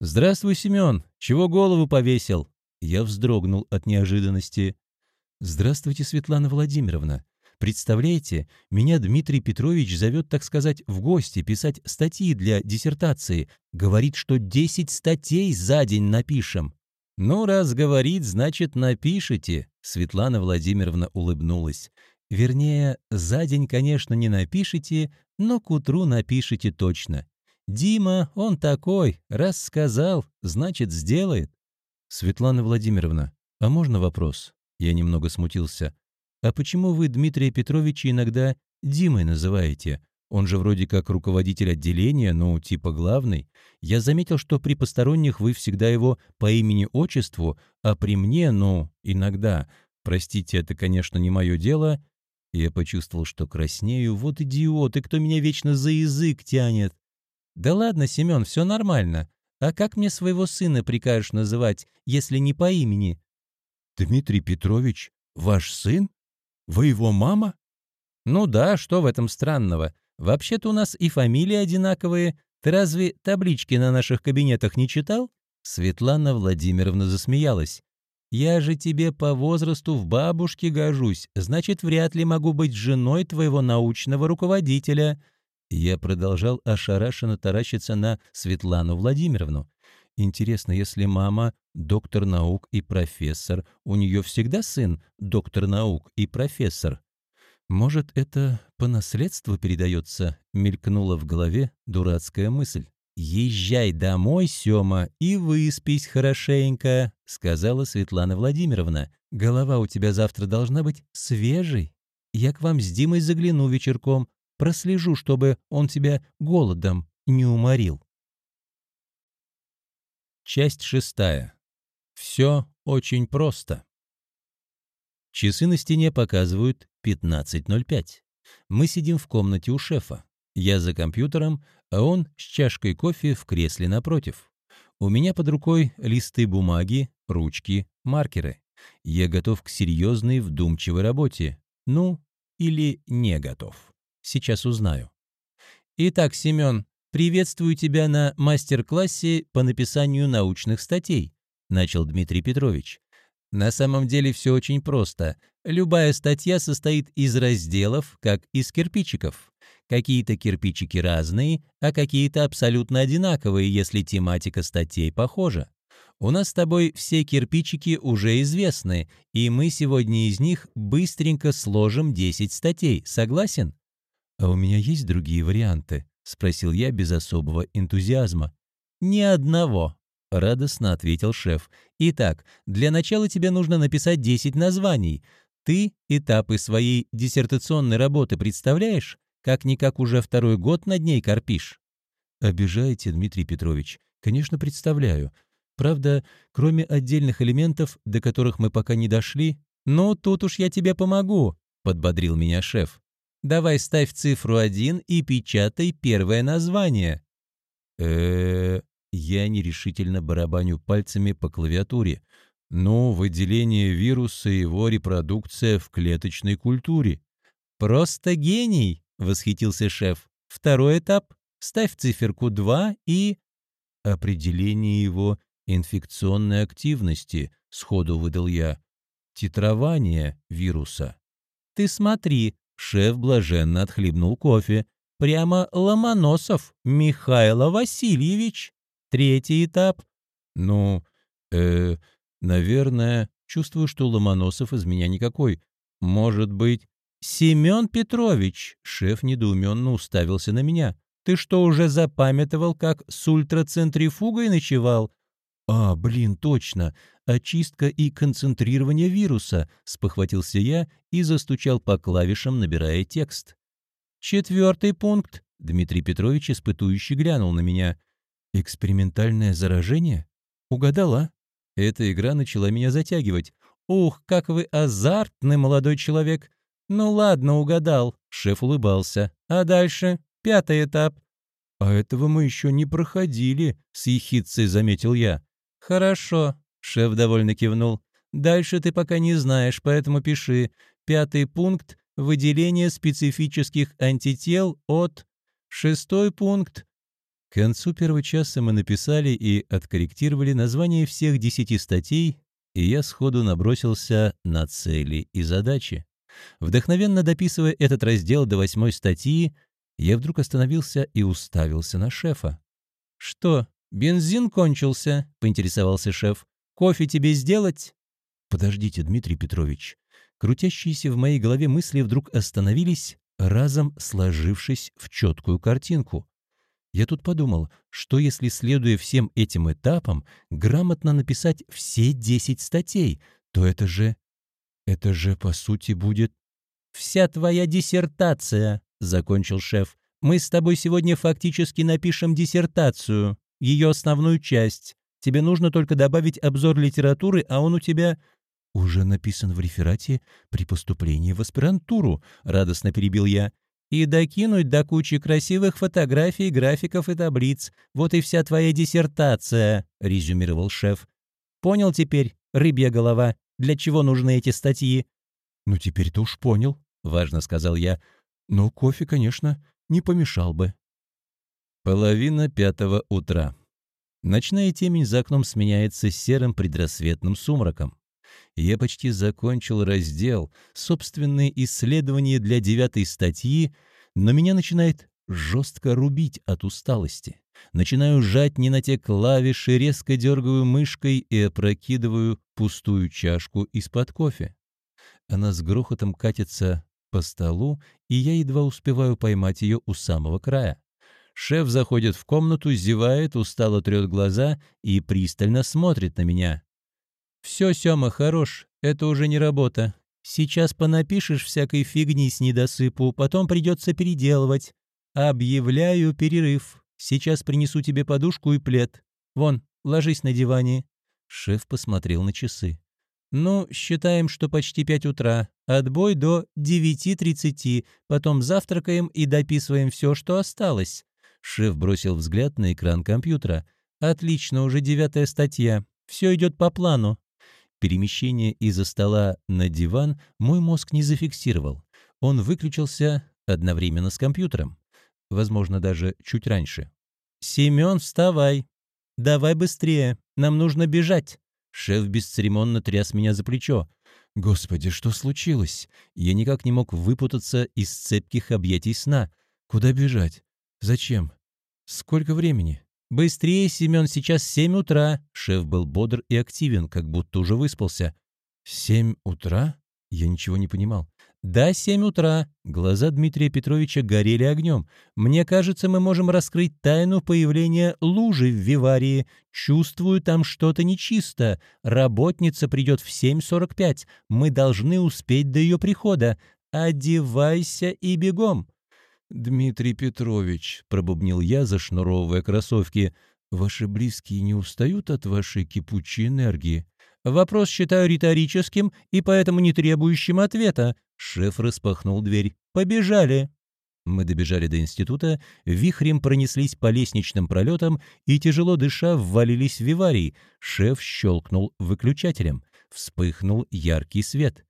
«Здравствуй, Семен! Чего голову повесил?» Я вздрогнул от неожиданности. «Здравствуйте, Светлана Владимировна. Представляете, меня Дмитрий Петрович зовет, так сказать, в гости писать статьи для диссертации. Говорит, что десять статей за день напишем. «Ну, раз говорит, значит, напишите», — Светлана Владимировна улыбнулась. «Вернее, за день, конечно, не напишите, но к утру напишите точно. Дима, он такой, раз сказал, значит, сделает». «Светлана Владимировна, а можно вопрос?» Я немного смутился. «А почему вы Дмитрия Петровича иногда Димой называете? Он же вроде как руководитель отделения, ну, типа главный. Я заметил, что при посторонних вы всегда его по имени-отчеству, а при мне, ну, иногда. Простите, это, конечно, не мое дело. Я почувствовал, что краснею. Вот идиоты, кто меня вечно за язык тянет. Да ладно, Семен, все нормально. А как мне своего сына прикажешь называть, если не по имени? Дмитрий Петрович, ваш сын? Вы его мама? Ну да, что в этом странного? Вообще-то у нас и фамилии одинаковые. Ты разве таблички на наших кабинетах не читал?» Светлана Владимировна засмеялась. «Я же тебе по возрасту в бабушке гожусь, значит, вряд ли могу быть женой твоего научного руководителя». Я продолжал ошарашенно таращиться на Светлану Владимировну. Интересно, если мама доктор наук и профессор, у нее всегда сын доктор наук и профессор? «Может, это по наследству передается?» — мелькнула в голове дурацкая мысль. «Езжай домой, Сёма, и выспись хорошенько», — сказала Светлана Владимировна. «Голова у тебя завтра должна быть свежей. Я к вам с Димой загляну вечерком, прослежу, чтобы он тебя голодом не уморил». Часть шестая. Все очень просто. Часы на стене показывают 15.05. Мы сидим в комнате у шефа. Я за компьютером, а он с чашкой кофе в кресле напротив. У меня под рукой листы бумаги, ручки, маркеры. Я готов к серьезной, вдумчивой работе. Ну, или не готов. Сейчас узнаю. Итак, Семен, приветствую тебя на мастер-классе по написанию научных статей, начал Дмитрий Петрович. На самом деле все очень просто. Любая статья состоит из разделов, как из кирпичиков. Какие-то кирпичики разные, а какие-то абсолютно одинаковые, если тематика статей похожа. У нас с тобой все кирпичики уже известны, и мы сегодня из них быстренько сложим 10 статей. Согласен? «А у меня есть другие варианты?» — спросил я без особого энтузиазма. «Ни одного», — радостно ответил шеф. «Итак, для начала тебе нужно написать 10 названий. Ты этапы своей диссертационной работы представляешь? Как-никак уже второй год над ней корпишь». «Обижаете, Дмитрий Петрович. Конечно, представляю. Правда, кроме отдельных элементов, до которых мы пока не дошли...» «Ну, тут уж я тебе помогу», — подбодрил меня шеф. «Давай ставь цифру один и печатай первое название». э я нерешительно барабаню пальцами по клавиатуре. Ну, выделение вируса и его репродукция в клеточной культуре. Просто гений, восхитился шеф. «Второй этап. Ставь циферку 2 и...» «Определение его инфекционной активности», — сходу выдал я. «Титрование вируса». «Ты смотри», — шеф блаженно отхлебнул кофе. «Прямо Ломоносов Михайло Васильевич». Третий этап. «Ну, э, наверное, чувствую, что Ломоносов из меня никакой. Может быть...» «Семен Петрович!» — шеф недоуменно уставился на меня. «Ты что, уже запамятовал, как с ультрацентрифугой ночевал?» «А, блин, точно! Очистка и концентрирование вируса!» — спохватился я и застучал по клавишам, набирая текст. «Четвертый пункт!» — Дмитрий Петрович испытующе глянул на меня. «Экспериментальное заражение?» «Угадала?» Эта игра начала меня затягивать. «Ух, как вы азартный молодой человек! «Ну ладно, угадал», — шеф улыбался. «А дальше? Пятый этап». «А этого мы еще не проходили», — с ехидцей заметил я. «Хорошо», — шеф довольно кивнул. «Дальше ты пока не знаешь, поэтому пиши. Пятый пункт — выделение специфических антител от... Шестой пункт к концу первого часа мы написали и откорректировали название всех десяти статей, и я сходу набросился на цели и задачи. Вдохновенно дописывая этот раздел до восьмой статьи, я вдруг остановился и уставился на шефа. «Что, бензин кончился?» — поинтересовался шеф. «Кофе тебе сделать?» «Подождите, Дмитрий Петрович». Крутящиеся в моей голове мысли вдруг остановились, разом сложившись в четкую картинку. Я тут подумал, что если, следуя всем этим этапам, грамотно написать все десять статей, то это же это же, по сути, будет... «Вся твоя диссертация», — закончил шеф. «Мы с тобой сегодня фактически напишем диссертацию, ее основную часть. Тебе нужно только добавить обзор литературы, а он у тебя...» «Уже написан в реферате при поступлении в аспирантуру», — радостно перебил я. «И докинуть до кучи красивых фотографий, графиков и таблиц. Вот и вся твоя диссертация», — резюмировал шеф. «Понял теперь, рыбья голова?» для чего нужны эти статьи». «Ну, теперь ты уж понял», — важно сказал я. «Но кофе, конечно, не помешал бы». Половина пятого утра. Ночная темень за окном сменяется серым предрассветным сумраком. Я почти закончил раздел «Собственные исследования для девятой статьи», но меня начинает жестко рубить от усталости. Начинаю жать не на те клавиши, резко дергаю мышкой и опрокидываю пустую чашку из-под кофе. Она с грохотом катится по столу, и я едва успеваю поймать ее у самого края. Шеф заходит в комнату, зевает, устало трет глаза и пристально смотрит на меня. «Все, Сема, хорош, это уже не работа. Сейчас понапишешь всякой фигни с недосыпу, потом придется переделывать. Объявляю перерыв. Сейчас принесу тебе подушку и плед. Вон, ложись на диване». Шеф посмотрел на часы. «Ну, считаем, что почти пять утра. Отбой до девяти тридцати. Потом завтракаем и дописываем все, что осталось». Шеф бросил взгляд на экран компьютера. «Отлично, уже девятая статья. Все идет по плану». Перемещение из-за стола на диван мой мозг не зафиксировал. Он выключился одновременно с компьютером возможно, даже чуть раньше. «Семен, вставай! Давай быстрее, нам нужно бежать!» Шеф бесцеремонно тряс меня за плечо. «Господи, что случилось?» Я никак не мог выпутаться из цепких объятий сна. «Куда бежать? Зачем? Сколько времени?» «Быстрее, Семен, сейчас семь утра!» Шеф был бодр и активен, как будто уже выспался. «Семь утра?» Я ничего не понимал. «Да, семь утра». Глаза Дмитрия Петровича горели огнем. «Мне кажется, мы можем раскрыть тайну появления лужи в Виварии. Чувствую, там что-то нечисто. Работница придет в 7.45. Мы должны успеть до ее прихода. Одевайся и бегом». «Дмитрий Петрович», — пробубнил я, зашнуровывая кроссовки, — «ваши близкие не устают от вашей кипучей энергии?» Вопрос считаю риторическим и поэтому не требующим ответа. Шеф распахнул дверь. «Побежали!» Мы добежали до института, вихрем пронеслись по лестничным пролетам и, тяжело дыша, ввалились в виварий. Шеф щелкнул выключателем. Вспыхнул яркий свет.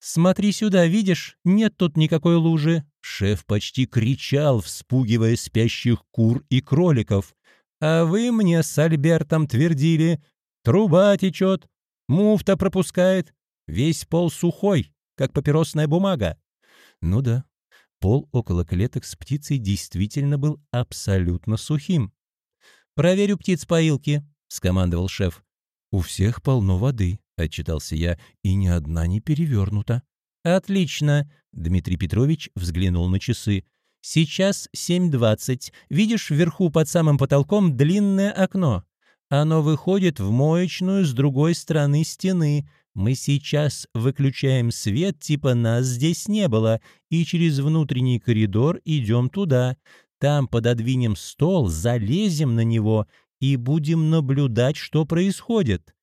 «Смотри сюда, видишь? Нет тут никакой лужи!» Шеф почти кричал, вспугивая спящих кур и кроликов. «А вы мне с Альбертом твердили, труба течет, муфта пропускает, весь пол сухой, как папиросная бумага». Ну да, пол около клеток с птицей действительно был абсолютно сухим. «Проверю птиц поилки», — скомандовал шеф. «У всех полно воды», — отчитался я, — «и ни одна не перевернута». «Отлично», — Дмитрий Петрович взглянул на часы. «Сейчас 7.20. Видишь вверху под самым потолком длинное окно? Оно выходит в моечную с другой стороны стены. Мы сейчас выключаем свет, типа нас здесь не было, и через внутренний коридор идем туда. Там пододвинем стол, залезем на него и будем наблюдать, что происходит.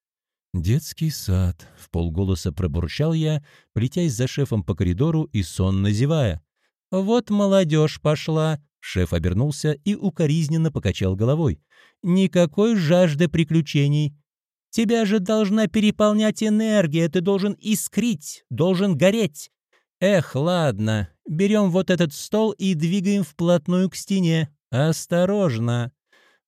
«Детский сад», — в полголоса пробурчал я, плетясь за шефом по коридору и сонно зевая. «Вот молодежь пошла», — шеф обернулся и укоризненно покачал головой. «Никакой жажды приключений. Тебя же должна переполнять энергия, ты должен искрить, должен гореть. Эх, ладно, берем вот этот стол и двигаем вплотную к стене. Осторожно!»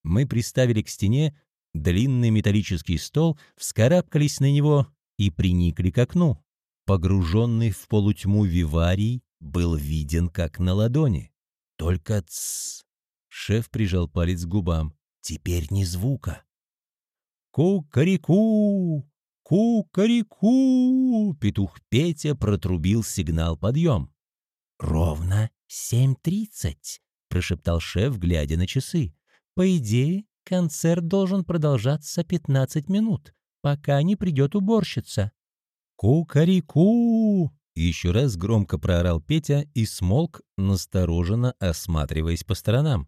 Мы приставили к стене длинный металлический стол, вскарабкались на него и приникли к окну. Погруженный в полутьму виварий был виден как на ладони. Только тс. Шеф прижал палец к губам. Теперь ни звука. «Ку-карику! Ку-карику!» Петух Петя протрубил сигнал подъем. «Ровно семь тридцать», — прошептал шеф, глядя на часы. «По идее, Концерт должен продолжаться 15 минут, пока не придет уборщица. «Ку-карику!» — еще раз громко проорал Петя и смолк, настороженно осматриваясь по сторонам.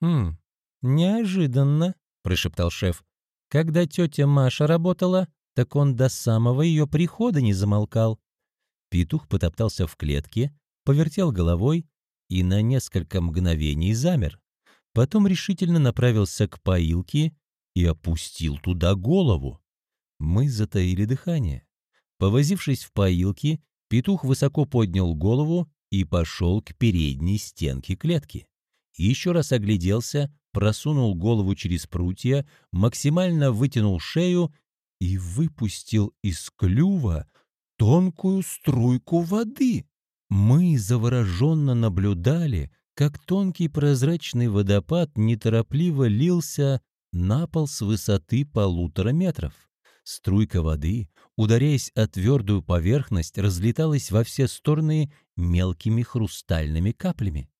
«Хм, неожиданно», — прошептал шеф. «Когда тетя Маша работала, так он до самого ее прихода не замолкал». Петух потоптался в клетке, повертел головой и на несколько мгновений замер. Потом решительно направился к поилке и опустил туда голову. Мы затаили дыхание. Повозившись в поилке, петух высоко поднял голову и пошел к передней стенке клетки. Еще раз огляделся, просунул голову через прутья, максимально вытянул шею и выпустил из клюва тонкую струйку воды. Мы завороженно наблюдали, как тонкий прозрачный водопад неторопливо лился на пол с высоты полутора метров. Струйка воды, ударяясь о твердую поверхность, разлеталась во все стороны мелкими хрустальными каплями.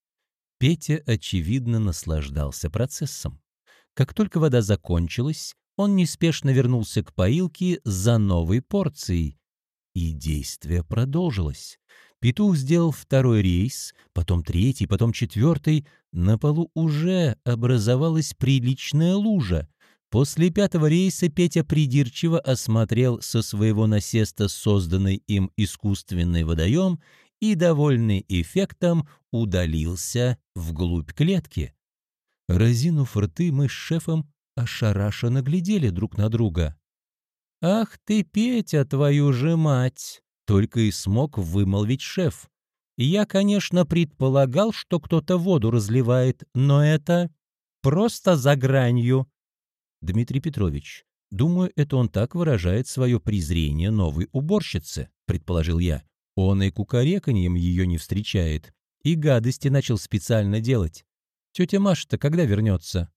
Петя, очевидно, наслаждался процессом. Как только вода закончилась, он неспешно вернулся к поилке за новой порцией, и действие продолжилось. Петух сделал второй рейс, потом третий, потом четвертый. На полу уже образовалась приличная лужа. После пятого рейса Петя придирчиво осмотрел со своего насеста созданный им искусственный водоем и, довольный эффектом, удалился вглубь клетки. Разинув рты, мы с шефом ошарашенно глядели друг на друга. «Ах ты, Петя, твою же мать!» Только и смог вымолвить шеф. Я, конечно, предполагал, что кто-то воду разливает, но это просто за гранью. Дмитрий Петрович, думаю, это он так выражает свое презрение новой уборщице, предположил я. Он и кукареканьем ее не встречает, и гадости начал специально делать. Тетя Маша-то когда вернется?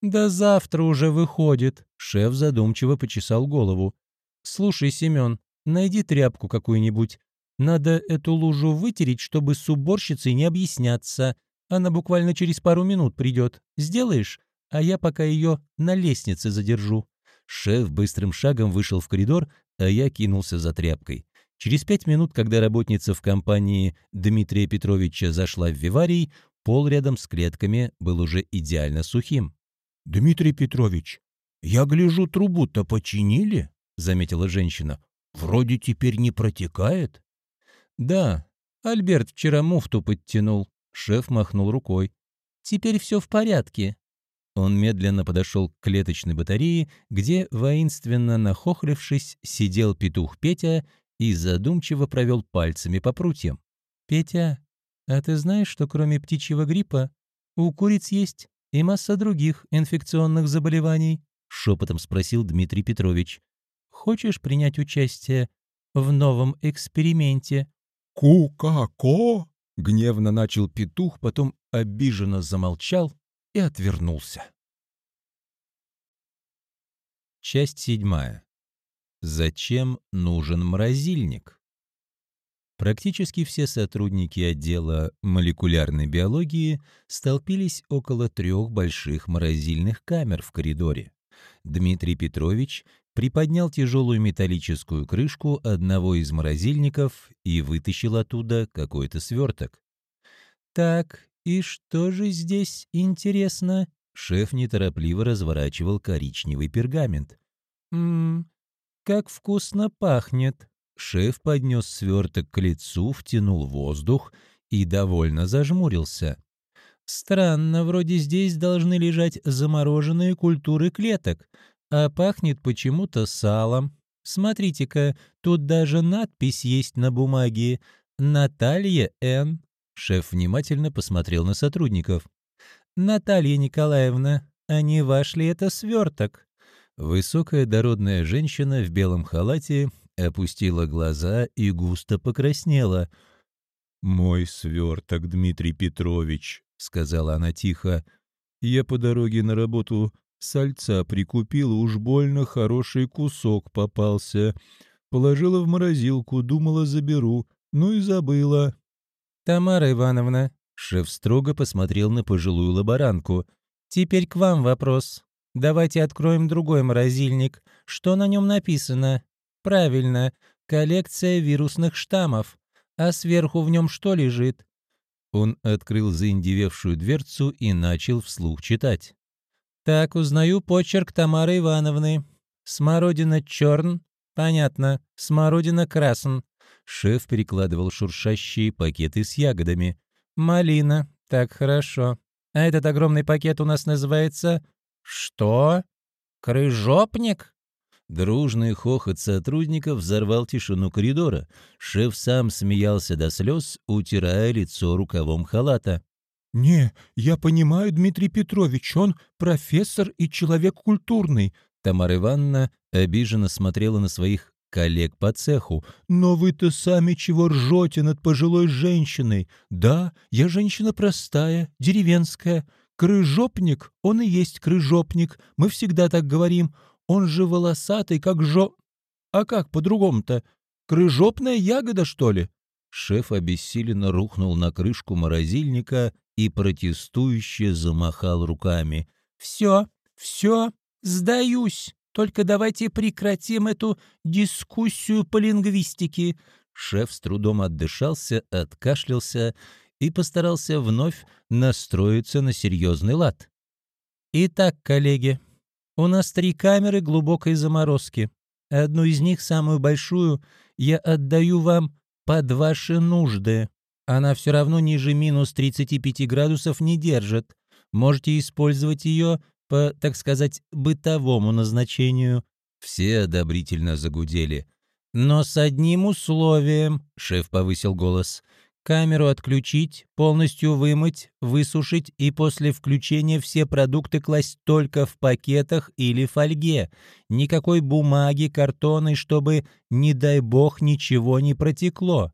Да завтра уже выходит. Шеф задумчиво почесал голову. Слушай, Семен, Найди тряпку какую-нибудь. Надо эту лужу вытереть, чтобы с уборщицей не объясняться. Она буквально через пару минут придет. Сделаешь? А я пока ее на лестнице задержу». Шеф быстрым шагом вышел в коридор, а я кинулся за тряпкой. Через пять минут, когда работница в компании Дмитрия Петровича зашла в виварий, пол рядом с клетками был уже идеально сухим. «Дмитрий Петрович, я гляжу, трубу-то починили?» — заметила женщина. Вроде теперь не протекает. Да, Альберт вчера муфту подтянул. Шеф махнул рукой. Теперь все в порядке. Он медленно подошел к клеточной батарее, где, воинственно нахохлившись, сидел петух Петя и задумчиво провел пальцами по прутьям. «Петя, «А ты знаешь, что кроме птичьего гриппа у куриц есть и масса других инфекционных заболеваний?» — шепотом спросил Дмитрий Петрович. «Хочешь принять участие в новом эксперименте?» «Ку-ка-ко!» — гневно начал петух, потом обиженно замолчал и отвернулся. Часть седьмая. Зачем нужен морозильник? Практически все сотрудники отдела молекулярной биологии столпились около трех больших морозильных камер в коридоре. Дмитрий Петрович приподнял тяжелую металлическую крышку одного из морозильников и вытащил оттуда какой-то сверток. «Так, и что же здесь интересно?» Шеф неторопливо разворачивал коричневый пергамент. «Ммм, как вкусно пахнет!» Шеф поднес сверток к лицу, втянул воздух и довольно зажмурился. «Странно, вроде здесь должны лежать замороженные культуры клеток, а пахнет почему-то салом. Смотрите-ка, тут даже надпись есть на бумаге «Наталья Н». Шеф внимательно посмотрел на сотрудников. «Наталья Николаевна, а не ваш ли это сверток?» Высокая дородная женщина в белом халате опустила глаза и густо покраснела. «Мой сверток, Дмитрий Петрович», — сказала она тихо. «Я по дороге на работу сальца прикупила, уж больно хороший кусок попался. Положила в морозилку, думала заберу, ну и забыла». «Тамара Ивановна», — шеф строго посмотрел на пожилую лаборантку, — «теперь к вам вопрос. Давайте откроем другой морозильник. Что на нем написано? Правильно, коллекция вирусных штаммов. А сверху в нем что лежит? Он открыл заиндевевшую дверцу и начал вслух читать. «Так, узнаю почерк Тамары Ивановны. Смородина черн. Понятно. Смородина красн». Шеф перекладывал шуршащие пакеты с ягодами. «Малина. Так, хорошо. А этот огромный пакет у нас называется «Что? Крыжопник?» Дружный хохот сотрудников взорвал тишину коридора. Шеф сам смеялся до слез, утирая лицо рукавом халата. «Не, я понимаю, Дмитрий Петрович, он профессор и человек культурный». Тамара Ивановна обиженно смотрела на своих коллег по цеху. «Но вы-то сами чего ржете над пожилой женщиной? Да, я женщина простая, деревенская. Крыжопник, он и есть крыжопник, мы всегда так говорим. Он же волосатый, как жо... А как по-другому-то? Крыжопная ягода, что ли?» Шеф обессиленно рухнул на крышку морозильника и протестующе замахал руками. «Все, все, сдаюсь. Только давайте прекратим эту дискуссию по лингвистике». Шеф с трудом отдышался, откашлялся и постарался вновь настроиться на серьезный лад. «Итак, коллеги, у нас три камеры глубокой заморозки. Одну из них, самую большую, я отдаю вам под ваши нужды. Она все равно ниже минус 35 градусов не держит. Можете использовать ее по, так сказать, бытовому назначению». Все одобрительно загудели. «Но с одним условием», — шеф повысил голос, Камеру отключить, полностью вымыть, высушить и после включения все продукты класть только в пакетах или фольге. Никакой бумаги, картона, чтобы, не дай бог, ничего не протекло.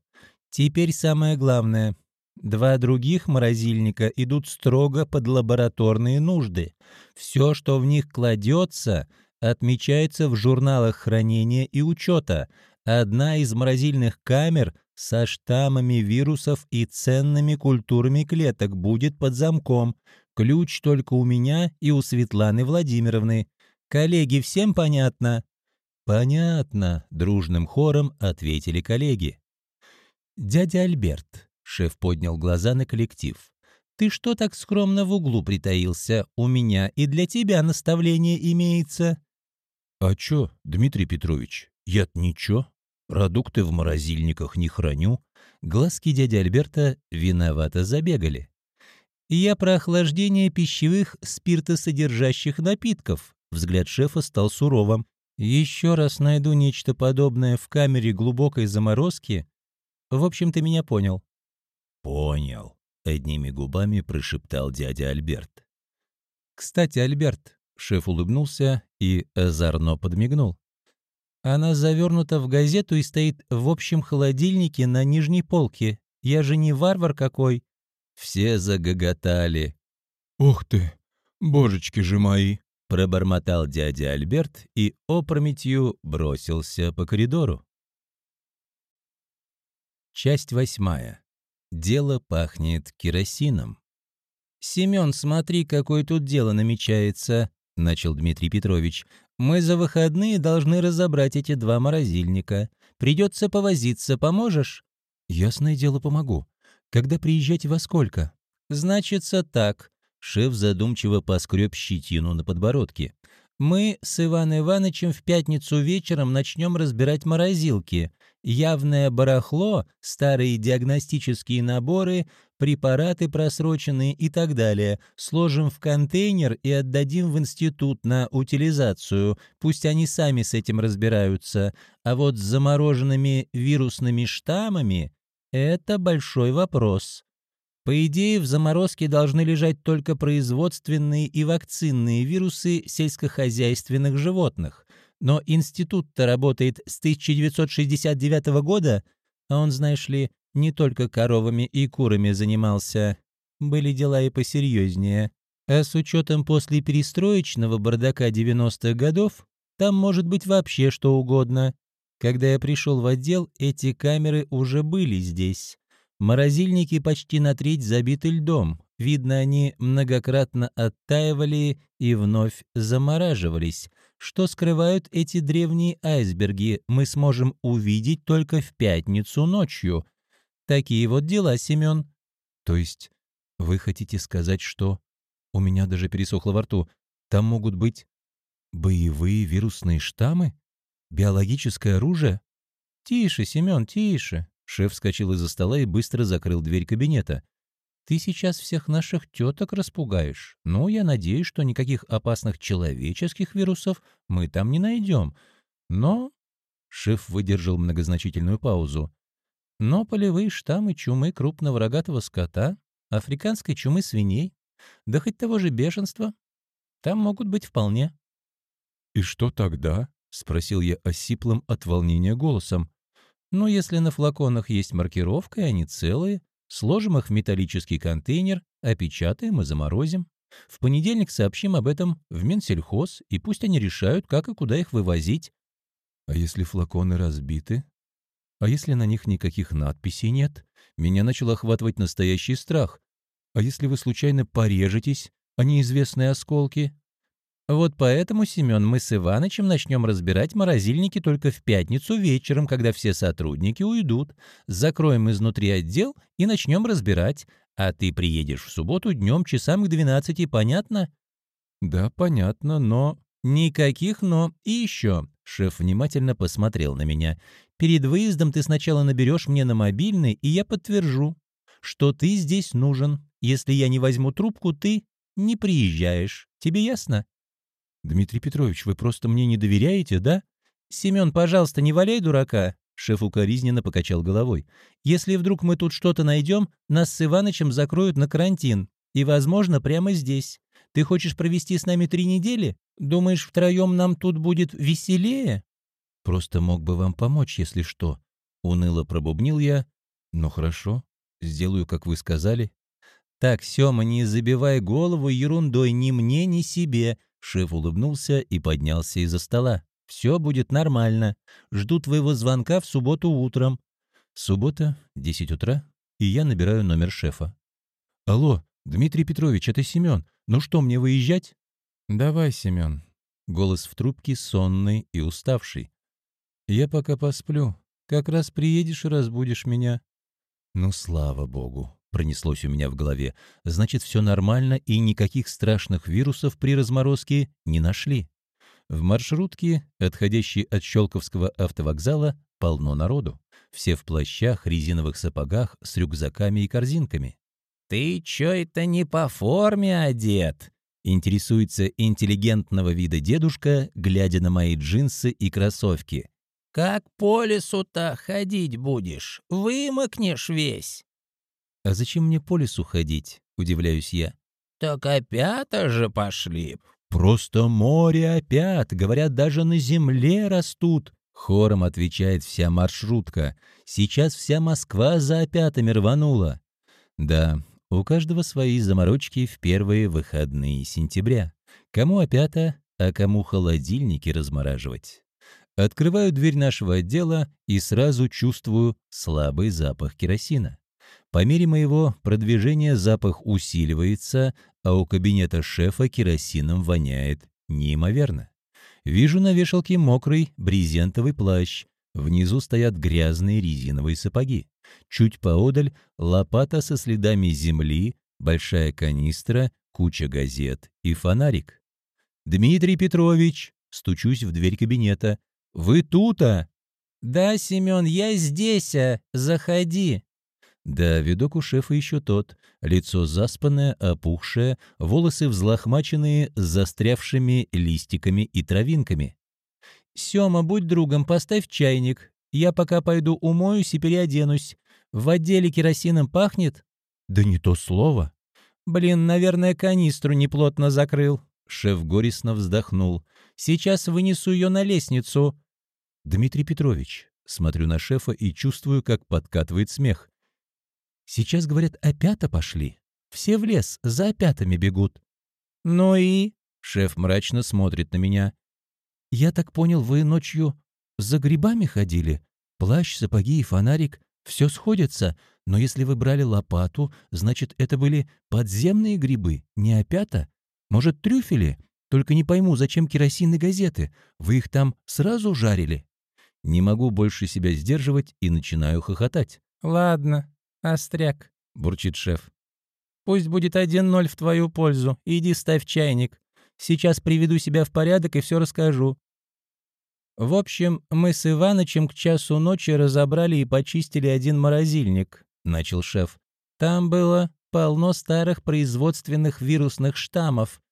Теперь самое главное. Два других морозильника идут строго под лабораторные нужды. Все, что в них кладется, отмечается в журналах хранения и учета. Одна из морозильных камер – со штаммами вирусов и ценными культурами клеток будет под замком. Ключ только у меня и у Светланы Владимировны. Коллеги, всем понятно?» «Понятно», — дружным хором ответили коллеги. «Дядя Альберт», — шеф поднял глаза на коллектив, — «ты что так скромно в углу притаился? У меня и для тебя наставление имеется». «А чё, Дмитрий Петрович, я-то ничего?» Продукты в морозильниках не храню. Глазки дяди Альберта виновато забегали. Я про охлаждение пищевых спиртосодержащих напитков. Взгляд шефа стал суровым. Еще раз найду нечто подобное в камере глубокой заморозки. В общем, ты меня понял. «Понял», — одними губами прошептал дядя Альберт. «Кстати, Альберт», — шеф улыбнулся и озорно подмигнул. «Она завернута в газету и стоит в общем холодильнике на нижней полке. Я же не варвар какой». Все загоготали. «Ух ты! Божечки же мои!» — пробормотал дядя Альберт и опрометью бросился по коридору. Часть восьмая. Дело пахнет керосином. «Семен, смотри, какое тут дело намечается», — начал Дмитрий Петрович. «Мы за выходные должны разобрать эти два морозильника. Придется повозиться, поможешь?» «Ясное дело, помогу. Когда приезжать во сколько?» «Значится так». Шеф задумчиво поскреб щетину на подбородке. «Мы с Иваном Ивановичем в пятницу вечером начнем разбирать морозилки явное барахло, старые диагностические наборы, препараты просроченные и так далее, сложим в контейнер и отдадим в институт на утилизацию, пусть они сами с этим разбираются. А вот с замороженными вирусными штаммами – это большой вопрос. По идее, в заморозке должны лежать только производственные и вакцинные вирусы сельскохозяйственных животных. Но институт-то работает с 1969 года, а он, знаешь ли, не только коровами и курами занимался. Были дела и посерьезнее. А с учетом после перестроечного бардака 90-х годов, там может быть вообще что угодно. Когда я пришел в отдел, эти камеры уже были здесь. Морозильники почти на треть забиты льдом. Видно, они многократно оттаивали и вновь замораживались. Что скрывают эти древние айсберги, мы сможем увидеть только в пятницу ночью. Такие вот дела, Семен. То есть вы хотите сказать, что... У меня даже пересохло во рту. Там могут быть боевые вирусные штаммы? Биологическое оружие? Тише, Семен, тише. Шеф вскочил из-за стола и быстро закрыл дверь кабинета. Ты сейчас всех наших теток распугаешь. Ну, я надеюсь, что никаких опасных человеческих вирусов мы там не найдем. Но...» Шеф выдержал многозначительную паузу. «Но полевые штаммы чумы крупного рогатого скота, африканской чумы свиней, да хоть того же бешенства, там могут быть вполне». «И что тогда?» — спросил я осиплым от волнения голосом. «Ну, если на флаконах есть маркировка, и они целые, Сложим их в металлический контейнер, опечатаем и заморозим. В понедельник сообщим об этом в Минсельхоз, и пусть они решают, как и куда их вывозить. А если флаконы разбиты? А если на них никаких надписей нет? Меня начал охватывать настоящий страх. А если вы случайно порежетесь, а неизвестные осколки? Вот поэтому, Семен, мы с Иванычем начнем разбирать морозильники только в пятницу вечером, когда все сотрудники уйдут. Закроем изнутри отдел и начнем разбирать. А ты приедешь в субботу днем часам к 12, понятно? Да, понятно, но... Никаких «но». И еще. Шеф внимательно посмотрел на меня. Перед выездом ты сначала наберешь мне на мобильный, и я подтвержу, что ты здесь нужен. Если я не возьму трубку, ты не приезжаешь. Тебе ясно? «Дмитрий Петрович, вы просто мне не доверяете, да?» «Семен, пожалуйста, не валяй дурака!» Шеф укоризненно покачал головой. «Если вдруг мы тут что-то найдем, нас с Иванычем закроют на карантин. И, возможно, прямо здесь. Ты хочешь провести с нами три недели? Думаешь, втроем нам тут будет веселее?» «Просто мог бы вам помочь, если что». Уныло пробубнил я. «Ну хорошо, сделаю, как вы сказали». «Так, Сёма, не забивай голову ерундой ни мне, ни себе. Шеф улыбнулся и поднялся из-за стола. «Все будет нормально. Жду твоего звонка в субботу утром». Суббота, 10 утра, и я набираю номер шефа. «Алло, Дмитрий Петрович, это Семен. Ну что, мне выезжать?» «Давай, Семен». Голос в трубке сонный и уставший. «Я пока посплю. Как раз приедешь и разбудишь меня». «Ну, слава богу пронеслось у меня в голове. Значит, все нормально и никаких страшных вирусов при разморозке не нашли. В маршрутке, отходящей от Щелковского автовокзала, полно народу. Все в плащах, резиновых сапогах, с рюкзаками и корзинками. «Ты чё это не по форме одет?» Интересуется интеллигентного вида дедушка, глядя на мои джинсы и кроссовки. «Как по лесу-то ходить будешь? Вымокнешь весь!» «А зачем мне по лесу ходить?» — удивляюсь я. «Так опята же пошли». «Просто море опят, говорят, даже на земле растут», — хором отвечает вся маршрутка. «Сейчас вся Москва за опятами рванула». Да, у каждого свои заморочки в первые выходные сентября. Кому опята, а кому холодильники размораживать. Открываю дверь нашего отдела и сразу чувствую слабый запах керосина. По мере моего продвижения запах усиливается, а у кабинета шефа керосином воняет неимоверно. Вижу на вешалке мокрый брезентовый плащ. Внизу стоят грязные резиновые сапоги. Чуть поодаль лопата со следами земли, большая канистра, куча газет и фонарик. «Дмитрий Петрович!» — стучусь в дверь кабинета. «Вы тут-а?» «Да, Семен, я здесь, а. Заходи». Да, видок у шефа еще тот. Лицо заспанное, опухшее, волосы взлохмаченные с застрявшими листиками и травинками. «Сема, будь другом, поставь чайник. Я пока пойду умоюсь и переоденусь. В отделе керосином пахнет?» «Да не то слово». «Блин, наверное, канистру неплотно закрыл». Шеф горестно вздохнул. «Сейчас вынесу ее на лестницу». «Дмитрий Петрович». Смотрю на шефа и чувствую, как подкатывает смех. Сейчас, говорят, опята пошли. Все в лес, за опятами бегут. Ну и? Шеф мрачно смотрит на меня. Я так понял, вы ночью за грибами ходили? Плащ, сапоги и фонарик — все сходится. Но если вы брали лопату, значит, это были подземные грибы, не опята? Может, трюфели? Только не пойму, зачем керосин газеты? Вы их там сразу жарили? Не могу больше себя сдерживать и начинаю хохотать. «Ладно, «Остряк», — бурчит шеф. «Пусть будет один ноль в твою пользу. Иди ставь чайник. Сейчас приведу себя в порядок и все расскажу». В общем, мы с Иванычем к часу ночи разобрали и почистили один морозильник, — начал шеф. Там было полно старых производственных вирусных штаммов.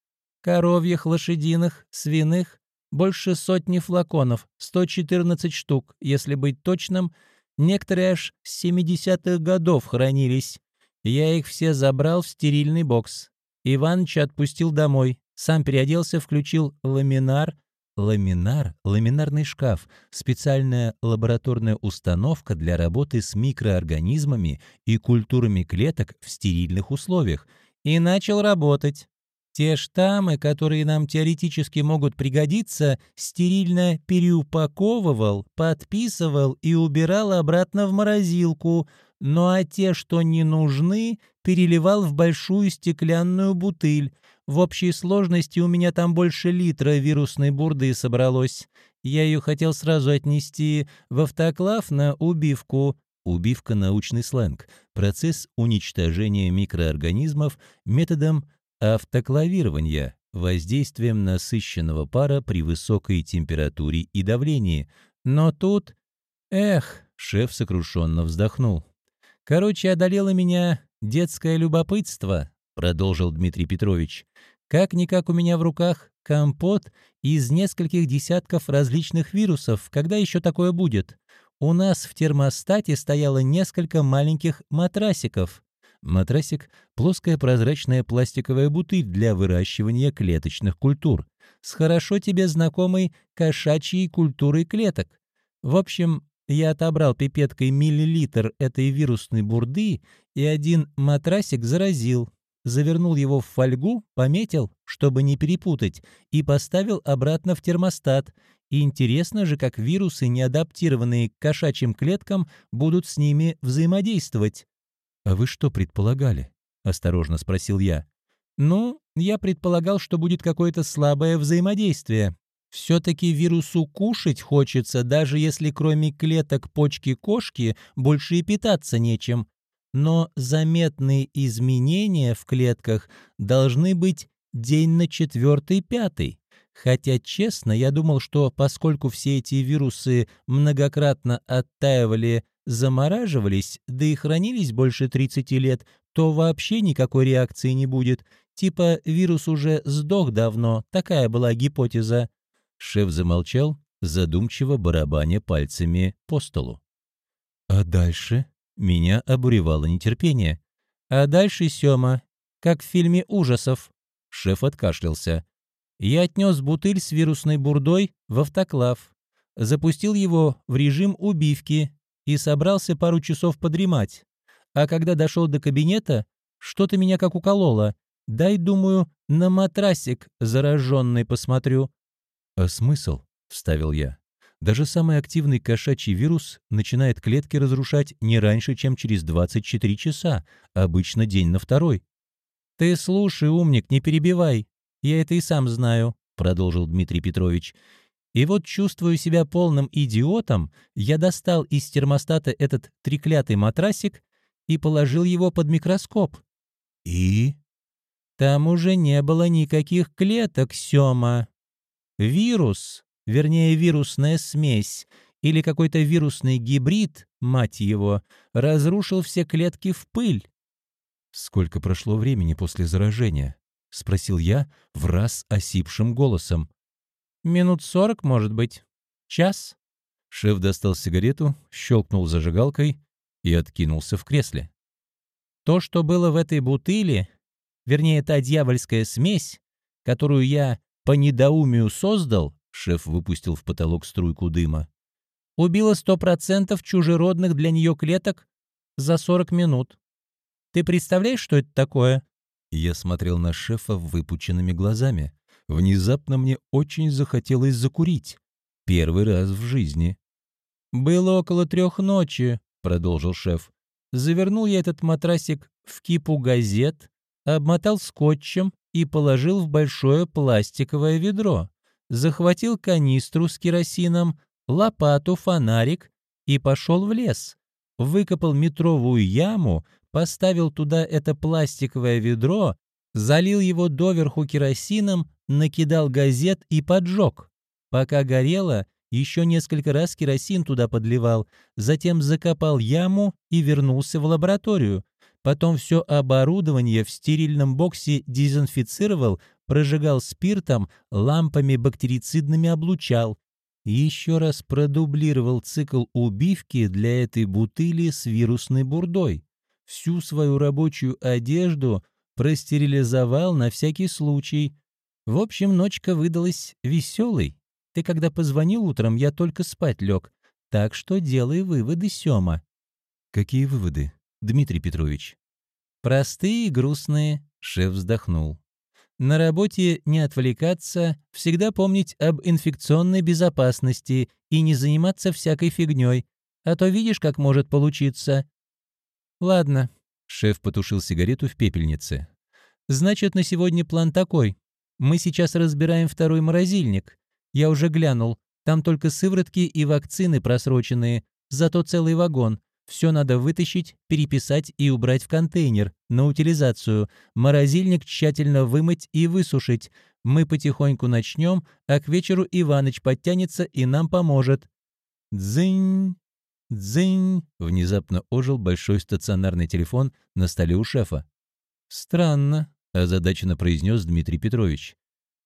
Коровьих, лошадиных, свиных. Больше сотни флаконов, 114 штук, если быть точным — Некоторые аж с 70-х годов хранились. Я их все забрал в стерильный бокс. Иваныча отпустил домой. Сам переоделся, включил ламинар. Ламинар — ламинарный шкаф, специальная лабораторная установка для работы с микроорганизмами и культурами клеток в стерильных условиях. И начал работать. Те штаммы, которые нам теоретически могут пригодиться, стерильно переупаковывал, подписывал и убирал обратно в морозилку, ну а те, что не нужны, переливал в большую стеклянную бутыль. В общей сложности у меня там больше литра вирусной бурды собралось. Я ее хотел сразу отнести в автоклав на убивку, Убивка – научный сленг, процесс уничтожения микроорганизмов методом автоклавирования, воздействием насыщенного пара при высокой температуре и давлении. Но тут... Эх, шеф сокрушенно вздохнул. «Короче, одолело меня детское любопытство», — продолжил Дмитрий Петрович. «Как-никак у меня в руках компот из нескольких десятков различных вирусов. Когда еще такое будет? У нас в термостате стояло несколько маленьких матрасиков. Матрасик – плоская прозрачная пластиковая бутыль для выращивания клеточных культур с хорошо тебе знакомой кошачьей культурой клеток. В общем, я отобрал пипеткой миллилитр этой вирусной бурды и один матрасик заразил. Завернул его в фольгу, пометил, чтобы не перепутать, и поставил обратно в термостат. И интересно же, как вирусы, не адаптированные к кошачьим клеткам, будут с ними взаимодействовать. «А вы что предполагали?» — осторожно спросил я. «Ну, я предполагал, что будет какое-то слабое взаимодействие. Все-таки вирусу кушать хочется, даже если кроме клеток почки кошки больше и питаться нечем. Но заметные изменения в клетках должны быть день на четвертый-пятый. Хотя, честно, я думал, что поскольку все эти вирусы многократно оттаивали замораживались, да и хранились больше 30 лет, то вообще никакой реакции не будет. Типа вирус уже сдох давно, такая была гипотеза. Шеф замолчал, задумчиво барабаня пальцами по столу. А дальше меня обуревало нетерпение. А дальше, Сёма, как в фильме ужасов. Шеф откашлялся. Я отнес бутыль с вирусной бурдой в автоклав, запустил его в режим убивки и собрался пару часов подремать. А когда дошел до кабинета, что-то меня как укололо. Дай, думаю, на матрасик зараженный посмотрю. «А смысл?» — вставил я. «Даже самый активный кошачий вирус начинает клетки разрушать не раньше, чем через 24 часа, обычно день на второй». «Ты слушай, умник, не перебивай. Я это и сам знаю», — продолжил Дмитрий Петрович. «И вот, чувствую себя полным идиотом, я достал из термостата этот треклятый матрасик и положил его под микроскоп». «И?» «Там уже не было никаких клеток, Сёма. Вирус, вернее вирусная смесь, или какой-то вирусный гибрид, мать его, разрушил все клетки в пыль. «Сколько прошло времени после заражения?» — спросил я в раз осипшим голосом. «Минут сорок, может быть. Час?» Шеф достал сигарету, щелкнул зажигалкой и откинулся в кресле. «То, что было в этой бутыле, вернее, та дьявольская смесь, которую я по недоумию создал, шеф выпустил в потолок струйку дыма, убила сто процентов чужеродных для нее клеток за сорок минут. Ты представляешь, что это такое?» Я смотрел на шефа выпученными глазами. Внезапно мне очень захотелось закурить. Первый раз в жизни. «Было около трех ночи», — продолжил шеф. «Завернул я этот матрасик в кипу газет, обмотал скотчем и положил в большое пластиковое ведро. Захватил канистру с керосином, лопату, фонарик и пошел в лес. Выкопал метровую яму, поставил туда это пластиковое ведро, залил его доверху керосином, накидал газет и поджег. Пока горело, еще несколько раз керосин туда подливал, затем закопал яму и вернулся в лабораторию. Потом все оборудование в стерильном боксе дезинфицировал, прожигал спиртом, лампами бактерицидными облучал. еще раз продублировал цикл убивки для этой бутыли с вирусной бурдой всю свою рабочую одежду простерилизовал на всякий случай. В общем, ночка выдалась веселой. Ты когда позвонил утром, я только спать лег. Так что делай выводы, Сёма. Какие выводы, Дмитрий Петрович? Простые и грустные, шеф вздохнул. На работе не отвлекаться, всегда помнить об инфекционной безопасности и не заниматься всякой фигней, а то видишь, как может получиться. «Ладно». Шеф потушил сигарету в пепельнице. «Значит, на сегодня план такой. Мы сейчас разбираем второй морозильник. Я уже глянул. Там только сыворотки и вакцины просроченные. Зато целый вагон. Все надо вытащить, переписать и убрать в контейнер на утилизацию. Морозильник тщательно вымыть и высушить. Мы потихоньку начнем, а к вечеру Иваныч подтянется и нам поможет. Дзынь! Дзынь! Внезапно ожил большой стационарный телефон на столе у шефа. «Странно», — озадаченно произнес Дмитрий Петрович.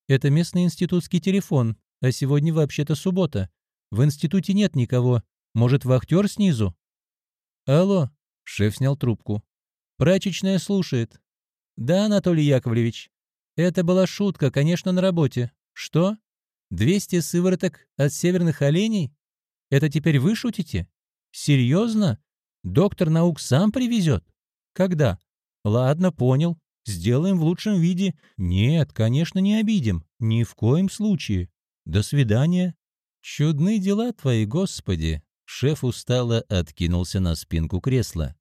«Это местный институтский телефон, а сегодня вообще-то суббота. В институте нет никого. Может, вахтер снизу?» «Алло», — шеф снял трубку. «Прачечная слушает». «Да, Анатолий Яковлевич. Это была шутка, конечно, на работе. Что? 200 сывороток от северных оленей? Это теперь вы шутите?» Серьезно? Доктор наук сам привезет? Когда? Ладно, понял. Сделаем в лучшем виде. Нет, конечно, не обидим. Ни в коем случае. До свидания. Чудны дела твои, Господи. Шеф устало откинулся на спинку кресла.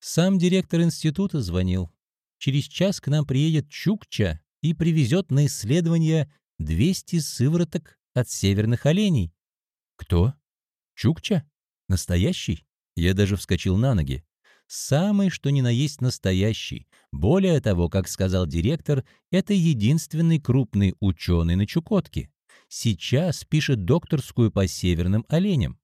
Сам директор института звонил. Через час к нам приедет Чукча и привезет на исследование 200 сывороток от северных оленей. Кто? Чукча? Настоящий? Я даже вскочил на ноги. Самый, что ни на есть настоящий. Более того, как сказал директор, это единственный крупный ученый на Чукотке. Сейчас пишет докторскую по северным оленям.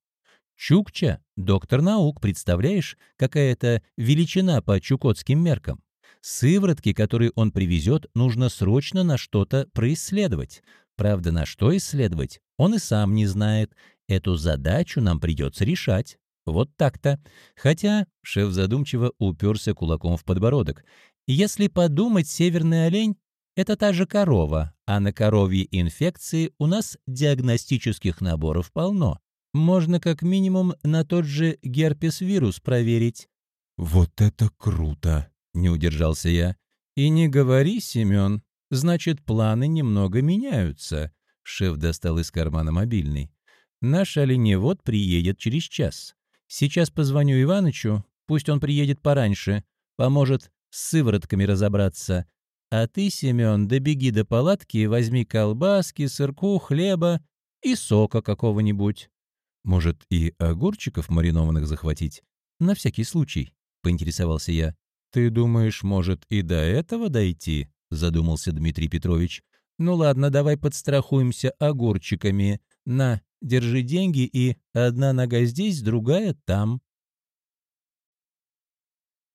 Чукча — доктор наук, представляешь, какая это величина по чукотским меркам. Сыворотки, которые он привезет, нужно срочно на что-то происследовать. Правда, на что исследовать, он и сам не знает. Эту задачу нам придется решать. Вот так-то. Хотя шеф задумчиво уперся кулаком в подбородок. Если подумать, северный олень — это та же корова, а на коровье инфекции у нас диагностических наборов полно. Можно как минимум на тот же герпес-вирус проверить. «Вот это круто!» — не удержался я. «И не говори, Семен, значит, планы немного меняются». Шеф достал из кармана мобильный. «Наш оленевод приедет через час. Сейчас позвоню Иванычу, пусть он приедет пораньше, поможет с сыворотками разобраться. А ты, Семен, добеги до палатки, возьми колбаски, сырку, хлеба и сока какого-нибудь. Может, и огурчиков маринованных захватить? На всякий случай, — поинтересовался я. Ты думаешь, может и до этого дойти? — задумался Дмитрий Петрович. Ну ладно, давай подстрахуемся огурчиками. На, держи деньги и одна нога здесь, другая там.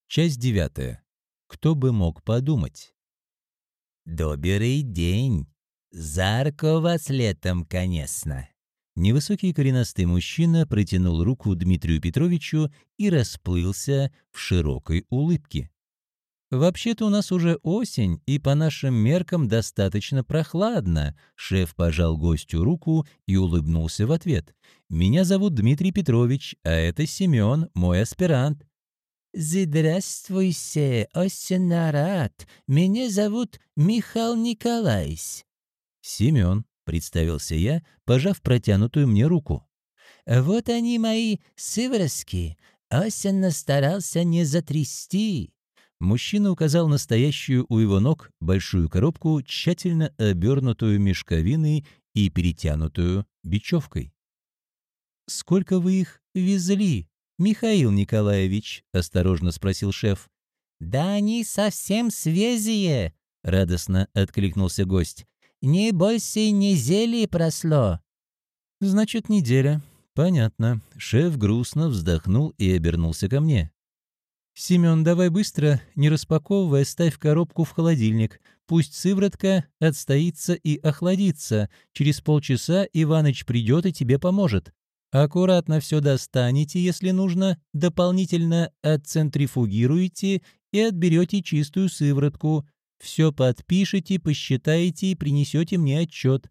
Часть девятая. Кто бы мог подумать? «Добрый день! Зарко вас летом, конечно!» Невысокий коренастый мужчина протянул руку Дмитрию Петровичу и расплылся в широкой улыбке. «Вообще-то у нас уже осень, и по нашим меркам достаточно прохладно», шеф пожал гостю руку и улыбнулся в ответ. «Меня зовут Дмитрий Петрович, а это Семен, мой аспирант». «Здравствуйте, очень рад. Меня зовут Михаил Николаевич». «Семен», — представился я, пожав протянутую мне руку. «Вот они мои сыворотки. Очень старался не затрясти». Мужчина указал настоящую у его ног большую коробку, тщательно обернутую мешковиной и перетянутую бечевкой. «Сколько вы их везли, Михаил Николаевич?» — осторожно спросил шеф. «Да они совсем свежие!» — радостно откликнулся гость. «Не больше недели прошло». «Значит, неделя. Понятно». Шеф грустно вздохнул и обернулся ко мне. «Семен, давай быстро, не распаковывая, ставь коробку в холодильник. Пусть сыворотка отстоится и охладится. Через полчаса Иваныч придет и тебе поможет. Аккуратно все достанете, если нужно, дополнительно отцентрифугируете и отберете чистую сыворотку. Все подпишите, посчитаете и принесете мне отчет.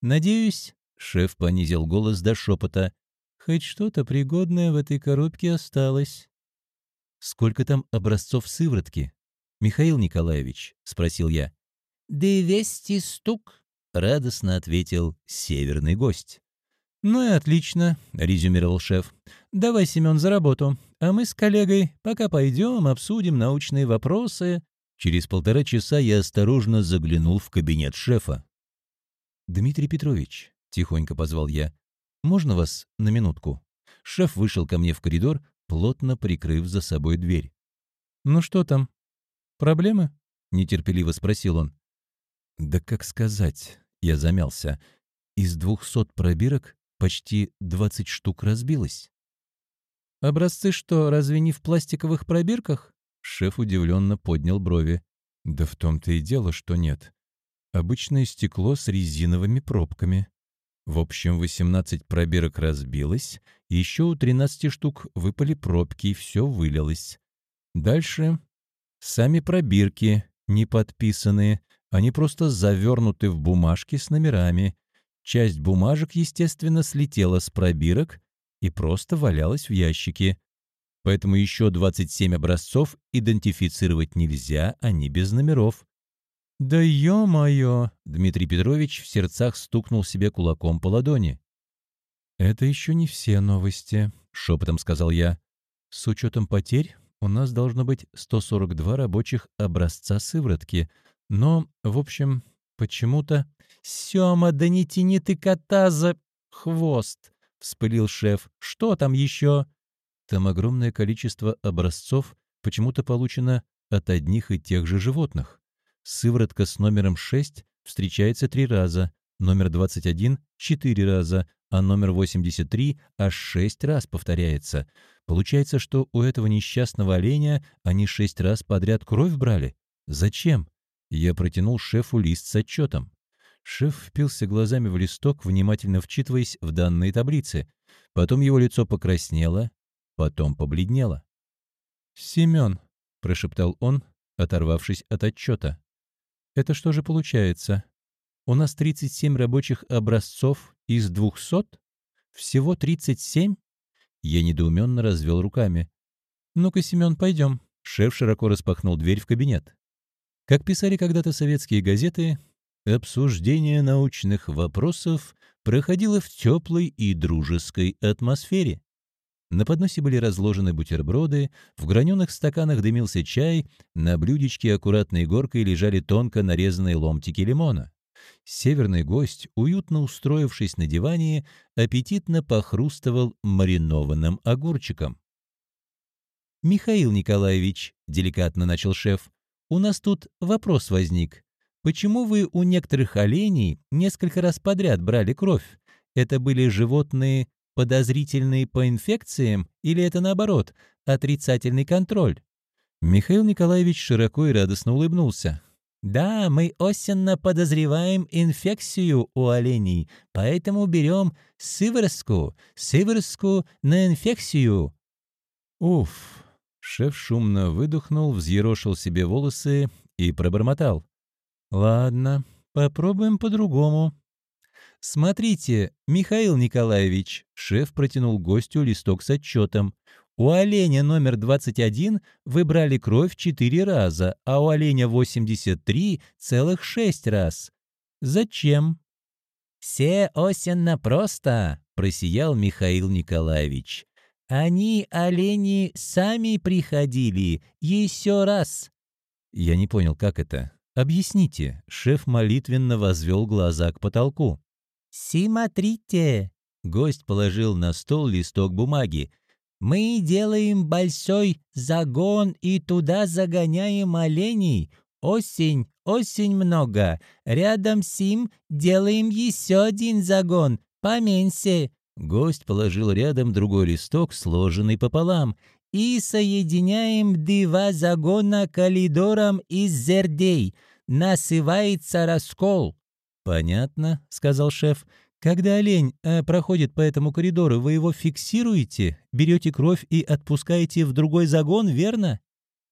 Надеюсь, — шеф понизил голос до шепота, — хоть что-то пригодное в этой коробке осталось. «Сколько там образцов сыворотки?» «Михаил Николаевич», — спросил я. «Двести штук», — радостно ответил северный гость. «Ну и отлично», — резюмировал шеф. «Давай, Семен, за работу, а мы с коллегой пока пойдем, обсудим научные вопросы». Через полтора часа я осторожно заглянул в кабинет шефа. «Дмитрий Петрович», — тихонько позвал я, — «можно вас на минутку?» Шеф вышел ко мне в коридор, плотно прикрыв за собой дверь. «Ну что там? Проблемы?» — нетерпеливо спросил он. «Да как сказать?» — я замялся. «Из двухсот пробирок почти двадцать штук разбилось». «Образцы что, разве не в пластиковых пробирках?» Шеф удивленно поднял брови. «Да в том-то и дело, что нет. Обычное стекло с резиновыми пробками. В общем, 18 пробирок разбилось, еще у 13 штук выпали пробки, и все вылилось. Дальше сами пробирки не подписаны, они просто завернуты в бумажки с номерами. Часть бумажек, естественно, слетела с пробирок и просто валялась в ящике. Поэтому еще 27 образцов идентифицировать нельзя, они без номеров. «Да ё-моё!» — Дмитрий Петрович в сердцах стукнул себе кулаком по ладони. «Это еще не все новости», — шепотом сказал я. «С учетом потерь у нас должно быть 142 рабочих образца сыворотки. Но, в общем, почему-то...» «Сема, да не тяни ты кота за хвост!» — вспылил шеф. «Что там еще?» «Там огромное количество образцов почему-то получено от одних и тех же животных. Сыворотка с номером 6 встречается три раза, номер 21 — четыре раза, а номер 83 аж шесть раз повторяется. Получается, что у этого несчастного оленя они шесть раз подряд кровь брали? Зачем? Я протянул шефу лист с отчетом. Шеф впился глазами в листок, внимательно вчитываясь в данные таблицы. Потом его лицо покраснело, потом побледнела. «Семен», — прошептал он, оторвавшись от отчета. «Это что же получается? У нас 37 рабочих образцов из 200? Всего 37?» Я недоуменно развел руками. «Ну-ка, Семен, пойдем». Шеф широко распахнул дверь в кабинет. Как писали когда-то советские газеты, обсуждение научных вопросов проходило в теплой и дружеской атмосфере. На подносе были разложены бутерброды, в граненых стаканах дымился чай, на блюдечке аккуратной горкой лежали тонко нарезанные ломтики лимона. Северный гость, уютно устроившись на диване, аппетитно похрустывал маринованным огурчиком. «Михаил Николаевич», — деликатно начал шеф, — «у нас тут вопрос возник. Почему вы у некоторых оленей несколько раз подряд брали кровь? Это были животные подозрительные по инфекциям или это наоборот, отрицательный контроль? Михаил Николаевич широко и радостно улыбнулся. «Да, мы осенно подозреваем инфекцию у оленей, поэтому берем сыворотку, сыворотку на инфекцию». «Уф!» — шеф шумно выдохнул, взъерошил себе волосы и пробормотал. «Ладно, попробуем по-другому». «Смотрите, Михаил Николаевич», — шеф протянул гостю листок с отчетом. «У оленя номер 21 вы брали кровь 4 раза, а у оленя 83 целых 6 раз. Зачем?» «Все осенно просто», — просиял Михаил Николаевич. «Они, олени, сами приходили, еще раз». Я не понял, как это. «Объясните». Шеф молитвенно возвел глаза к потолку. «Смотрите!» Гость положил на стол листок бумаги. «Мы делаем большой загон и туда загоняем оленей. Осень, осень много. Рядом с ним делаем еще один загон, поменьше». Гость положил рядом другой листок, сложенный пополам. «И соединяем два загона коридором из зердей. Насывается раскол». «Понятно», — сказал шеф. «Когда олень э, проходит по этому коридору, вы его фиксируете, берете кровь и отпускаете в другой загон, верно?»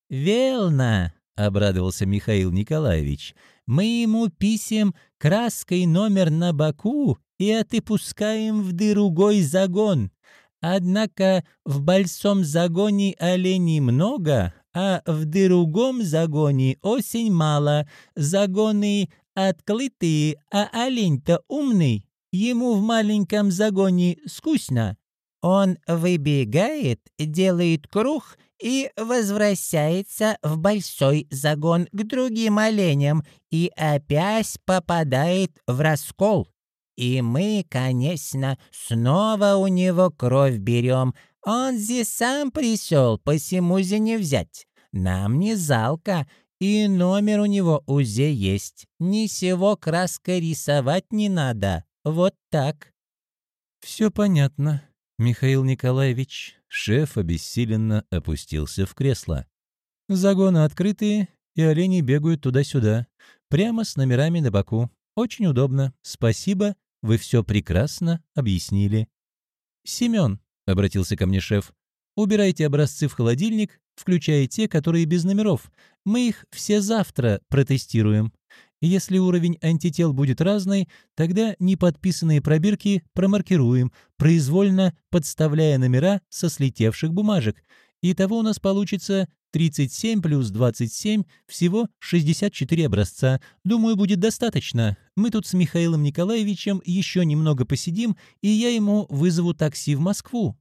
«Верно», — обрадовался Михаил Николаевич. «Мы ему писем краской номер на боку и отпускаем в другой загон. Однако в большом загоне оленей много, а в другом загоне осень мало. Загоны открытые, а олень-то умный. Ему в маленьком загоне скучно. Он выбегает, делает круг и возвращается в большой загон к другим оленям и опять попадает в раскол. И мы, конечно, снова у него кровь берем. Он здесь сам пришел, посему же не взять. Нам не жалко, и номер у него уже есть. Ничего краской рисовать не надо. Вот так. Все понятно, Михаил Николаевич. Шеф обессиленно опустился в кресло. Загоны открытые, и олени бегают туда-сюда. Прямо с номерами на боку. Очень удобно. Спасибо, вы все прекрасно объяснили. «Семен», — обратился ко мне шеф, — «убирайте образцы в холодильник включая те, которые без номеров. Мы их все завтра протестируем. Если уровень антител будет разный, тогда неподписанные пробирки промаркируем, произвольно подставляя номера со слетевших бумажек. Итого у нас получится 37 плюс 27, всего 64 образца. Думаю, будет достаточно. Мы тут с Михаилом Николаевичем еще немного посидим, и я ему вызову такси в Москву.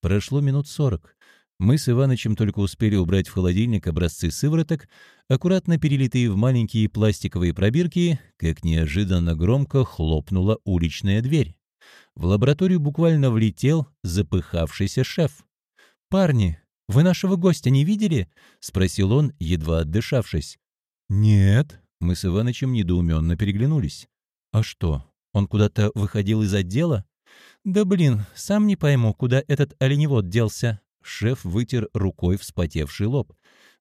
Прошло минут сорок. Мы с Иванычем только успели убрать в холодильник образцы сывороток, аккуратно перелитые в маленькие пластиковые пробирки, как неожиданно громко хлопнула уличная дверь. В лабораторию буквально влетел запыхавшийся шеф. «Парни, вы нашего гостя не видели?» — спросил он, едва отдышавшись. «Нет». Мы с Иванычем недоуменно переглянулись. «А что, он куда-то выходил из отдела?» «Да блин, сам не пойму, куда этот оленевод делся. Шеф вытер рукой вспотевший лоб.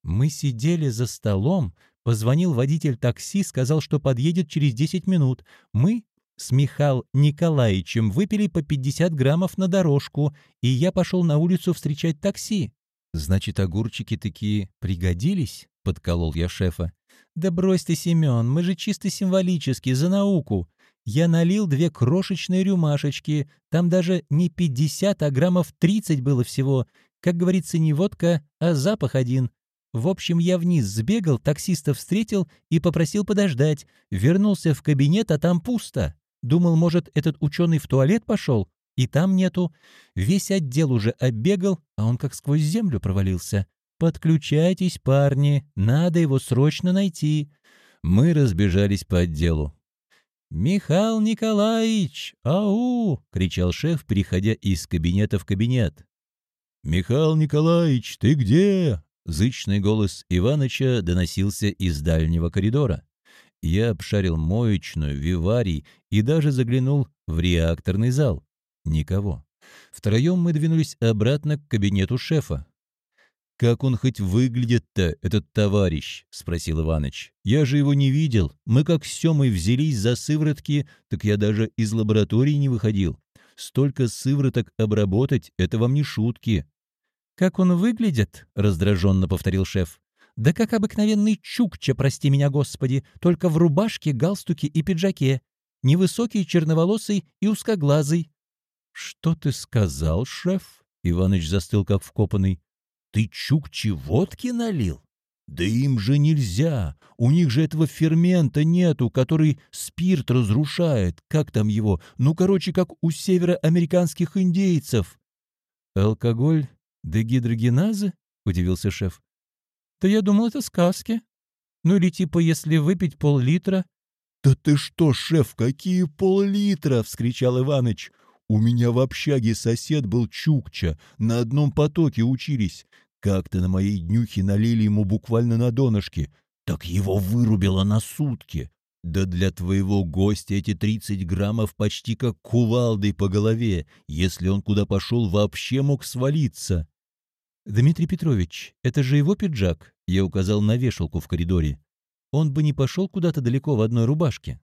«Мы сидели за столом. Позвонил водитель такси, сказал, что подъедет через 10 минут. Мы с Михаил Николаевичем выпили по 50 граммов на дорожку, и я пошел на улицу встречать такси. Значит, огурчики такие пригодились? Подколол я шефа. Да брось ты, Семен, мы же чисто символически, за науку. Я налил две крошечные рюмашечки, там даже не 50, а граммов 30 было всего. Как говорится, не водка, а запах один. В общем, я вниз сбегал, таксиста встретил и попросил подождать. Вернулся в кабинет, а там пусто. Думал, может, этот ученый в туалет пошел? И там нету. Весь отдел уже оббегал, а он как сквозь землю провалился. Подключайтесь, парни, надо его срочно найти. Мы разбежались по отделу. «Михаил Николаевич! Ау!» — кричал шеф, переходя из кабинета в кабинет. «Михаил Николаевич, ты где?» Зычный голос Иваныча доносился из дальнего коридора. Я обшарил моечную, виварий и даже заглянул в реакторный зал. Никого. Втроем мы двинулись обратно к кабинету шефа. «Как он хоть выглядит-то, этот товарищ?» — спросил Иваныч. «Я же его не видел. Мы как с Семой взялись за сыворотки, так я даже из лаборатории не выходил. Столько сывороток обработать — это вам не шутки». «Как он выглядит?» — раздраженно повторил шеф. «Да как обыкновенный чукча, прости меня, Господи, только в рубашке, галстуке и пиджаке. Невысокий, черноволосый и узкоглазый». «Что ты сказал, шеф?» Иваныч застыл, как вкопанный. Ты чукчи водки налил? Да им же нельзя. У них же этого фермента нету, который спирт разрушает. Как там его? Ну, короче, как у североамериканских индейцев. Алкоголь дегидрогеназы? Удивился шеф. Да я думал, это сказки. Ну или типа, если выпить пол-литра. Да ты что, шеф, какие пол-литра? Вскричал Иваныч. У меня в общаге сосед был Чукча, на одном потоке учились. Как-то на моей днюхе налили ему буквально на донышке. Так его вырубило на сутки. Да для твоего гостя эти 30 граммов почти как кувалдой по голове. Если он куда пошел, вообще мог свалиться. «Дмитрий Петрович, это же его пиджак», — я указал на вешалку в коридоре. «Он бы не пошел куда-то далеко в одной рубашке».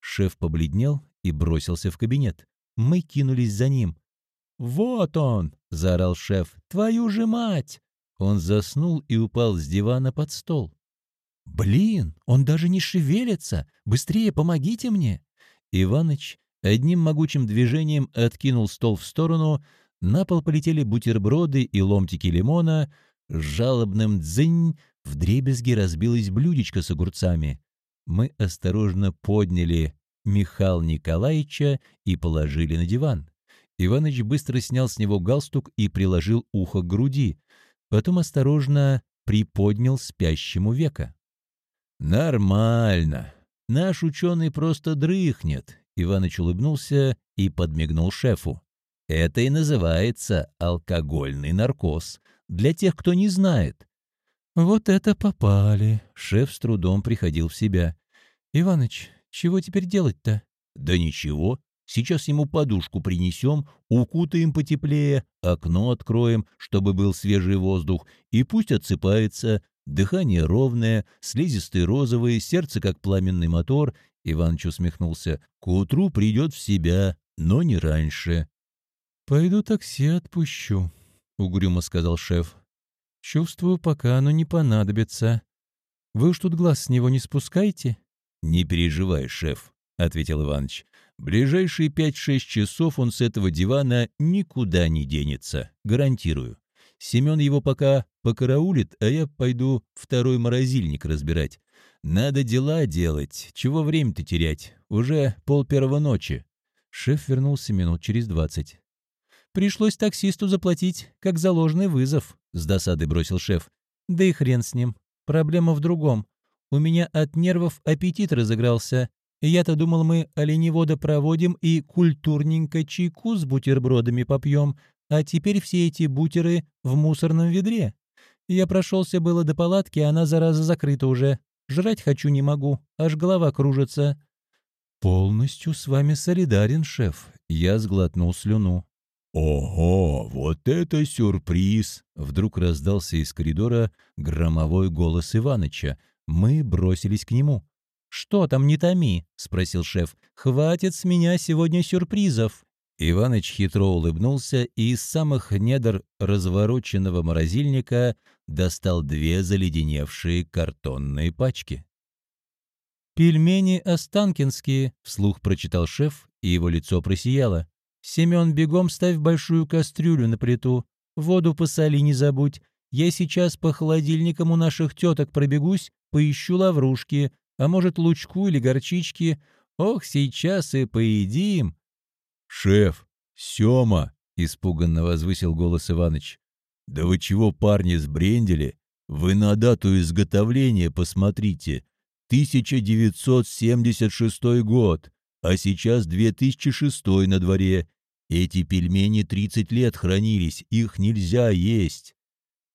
Шеф побледнел и бросился в кабинет. Мы кинулись за ним. «Вот он!» — заорал шеф. «Твою же мать!» Он заснул и упал с дивана под стол. «Блин, он даже не шевелится! Быстрее помогите мне!» Иваныч одним могучим движением откинул стол в сторону, на пол полетели бутерброды и ломтики лимона, с жалобным дзынь вдребезги разбилось блюдечко с огурцами. Мы осторожно подняли Михаила Николаевича и положили на диван. Иваныч быстро снял с него галстук и приложил ухо к груди, потом осторожно приподнял спящему века. «Нормально. Наш ученый просто дрыхнет», — Иваныч улыбнулся и подмигнул шефу. «Это и называется алкогольный наркоз. Для тех, кто не знает». «Вот это попали!» — шеф с трудом приходил в себя. «Иваныч, чего теперь делать-то? Да ничего. Сейчас ему подушку принесем, укутаем потеплее, окно откроем, чтобы был свежий воздух, и пусть отсыпается. Дыхание ровное, слизистый розовый, сердце как пламенный мотор. Иваныч усмехнулся. К утру придет в себя, но не раньше. «Пойду такси отпущу», — угрюмо сказал шеф. «Чувствую, пока оно не понадобится. Вы уж тут глаз с него не спускайте?» «Не переживай, шеф», — ответил Иваныч. «Ближайшие пять-шесть часов он с этого дивана никуда не денется, гарантирую. Семен его пока покараулит, а я пойду второй морозильник разбирать. Надо дела делать, чего время-то терять, уже пол первого ночи». Шеф вернулся минут через двадцать. «Пришлось таксисту заплатить, как заложенный вызов», — с досадой бросил шеф. «Да и хрен с ним. Проблема в другом. У меня от нервов аппетит разыгрался. Я-то думал, мы оленевода проводим и культурненько чайку с бутербродами попьем, а теперь все эти бутеры в мусорном ведре. Я прошелся было до палатки, она, зараза, закрыта уже. Жрать хочу не могу, аж голова кружится. «Полностью с вами солидарен, шеф», — я сглотнул слюну. «Ого, вот это сюрприз!» — вдруг раздался из коридора громовой голос Иваныча, мы бросились к нему. «Что там, не томи?» — спросил шеф. «Хватит с меня сегодня сюрпризов». Иваныч хитро улыбнулся и из самых недр развороченного морозильника достал две заледеневшие картонные пачки. «Пельмени останкинские», — вслух прочитал шеф, и его лицо просияло. «Семен, бегом ставь большую кастрюлю на плиту. Воду посоли не забудь. Я сейчас по холодильникам у наших теток пробегусь, поищу лаврушки, а может, лучку или горчички. Ох, сейчас и поедим!» «Шеф, Сёма!» — испуганно возвысил голос Иваныч. «Да вы чего, парни, сбрендели? Вы на дату изготовления посмотрите. 1976 год, а сейчас 2006 на дворе. Эти пельмени 30 лет хранились, их нельзя есть».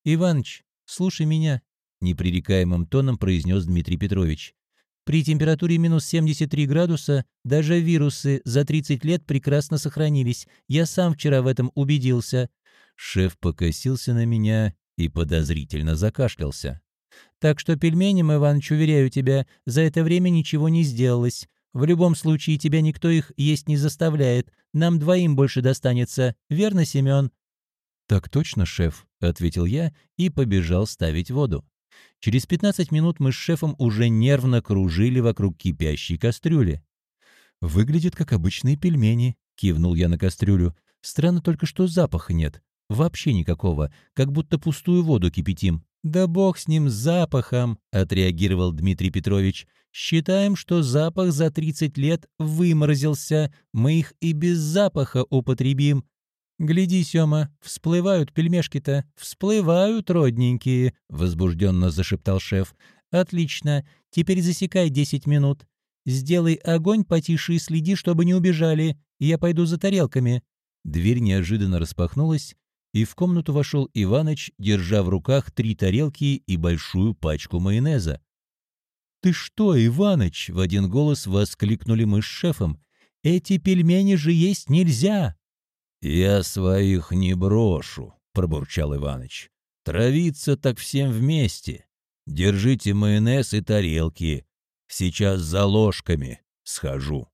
«Иваныч, слушай меня», — непререкаемым тоном произнес Дмитрий Петрович. При температуре минус 73 градуса даже вирусы за 30 лет прекрасно сохранились. Я сам вчера в этом убедился. Шеф покосился на меня и подозрительно закашлялся. Так что пельменям, Иваныч, уверяю тебя, за это время ничего не сделалось. В любом случае тебя никто их есть не заставляет. Нам двоим больше достанется. Верно, Семен?» «Так точно, шеф», — ответил я и побежал ставить воду. Через 15 минут мы с шефом уже нервно кружили вокруг кипящей кастрюли. «Выглядит как обычные пельмени», — кивнул я на кастрюлю. «Странно только, что запаха нет. Вообще никакого, как будто пустую воду кипятим». «Да бог с ним, запахом», — отреагировал Дмитрий Петрович. «Считаем, что запах за 30 лет выморозился. Мы их и без запаха употребим. «Гляди, Сёма, всплывают пельмешки-то, всплывают, родненькие», — возбужденно зашептал шеф. «Отлично, теперь засекай десять минут. Сделай огонь потише и следи, чтобы не убежали. Я пойду за тарелками». Дверь неожиданно распахнулась, и в комнату вошел Иваныч, держа в руках три тарелки и большую пачку майонеза. «Ты что, Иваныч?» — в один голос воскликнули мы с шефом. «Эти пельмени же есть нельзя!» «Я своих не брошу», — пробурчал Иваныч. «Травиться так всем вместе. Держите майонез и тарелки. Сейчас за ложками схожу».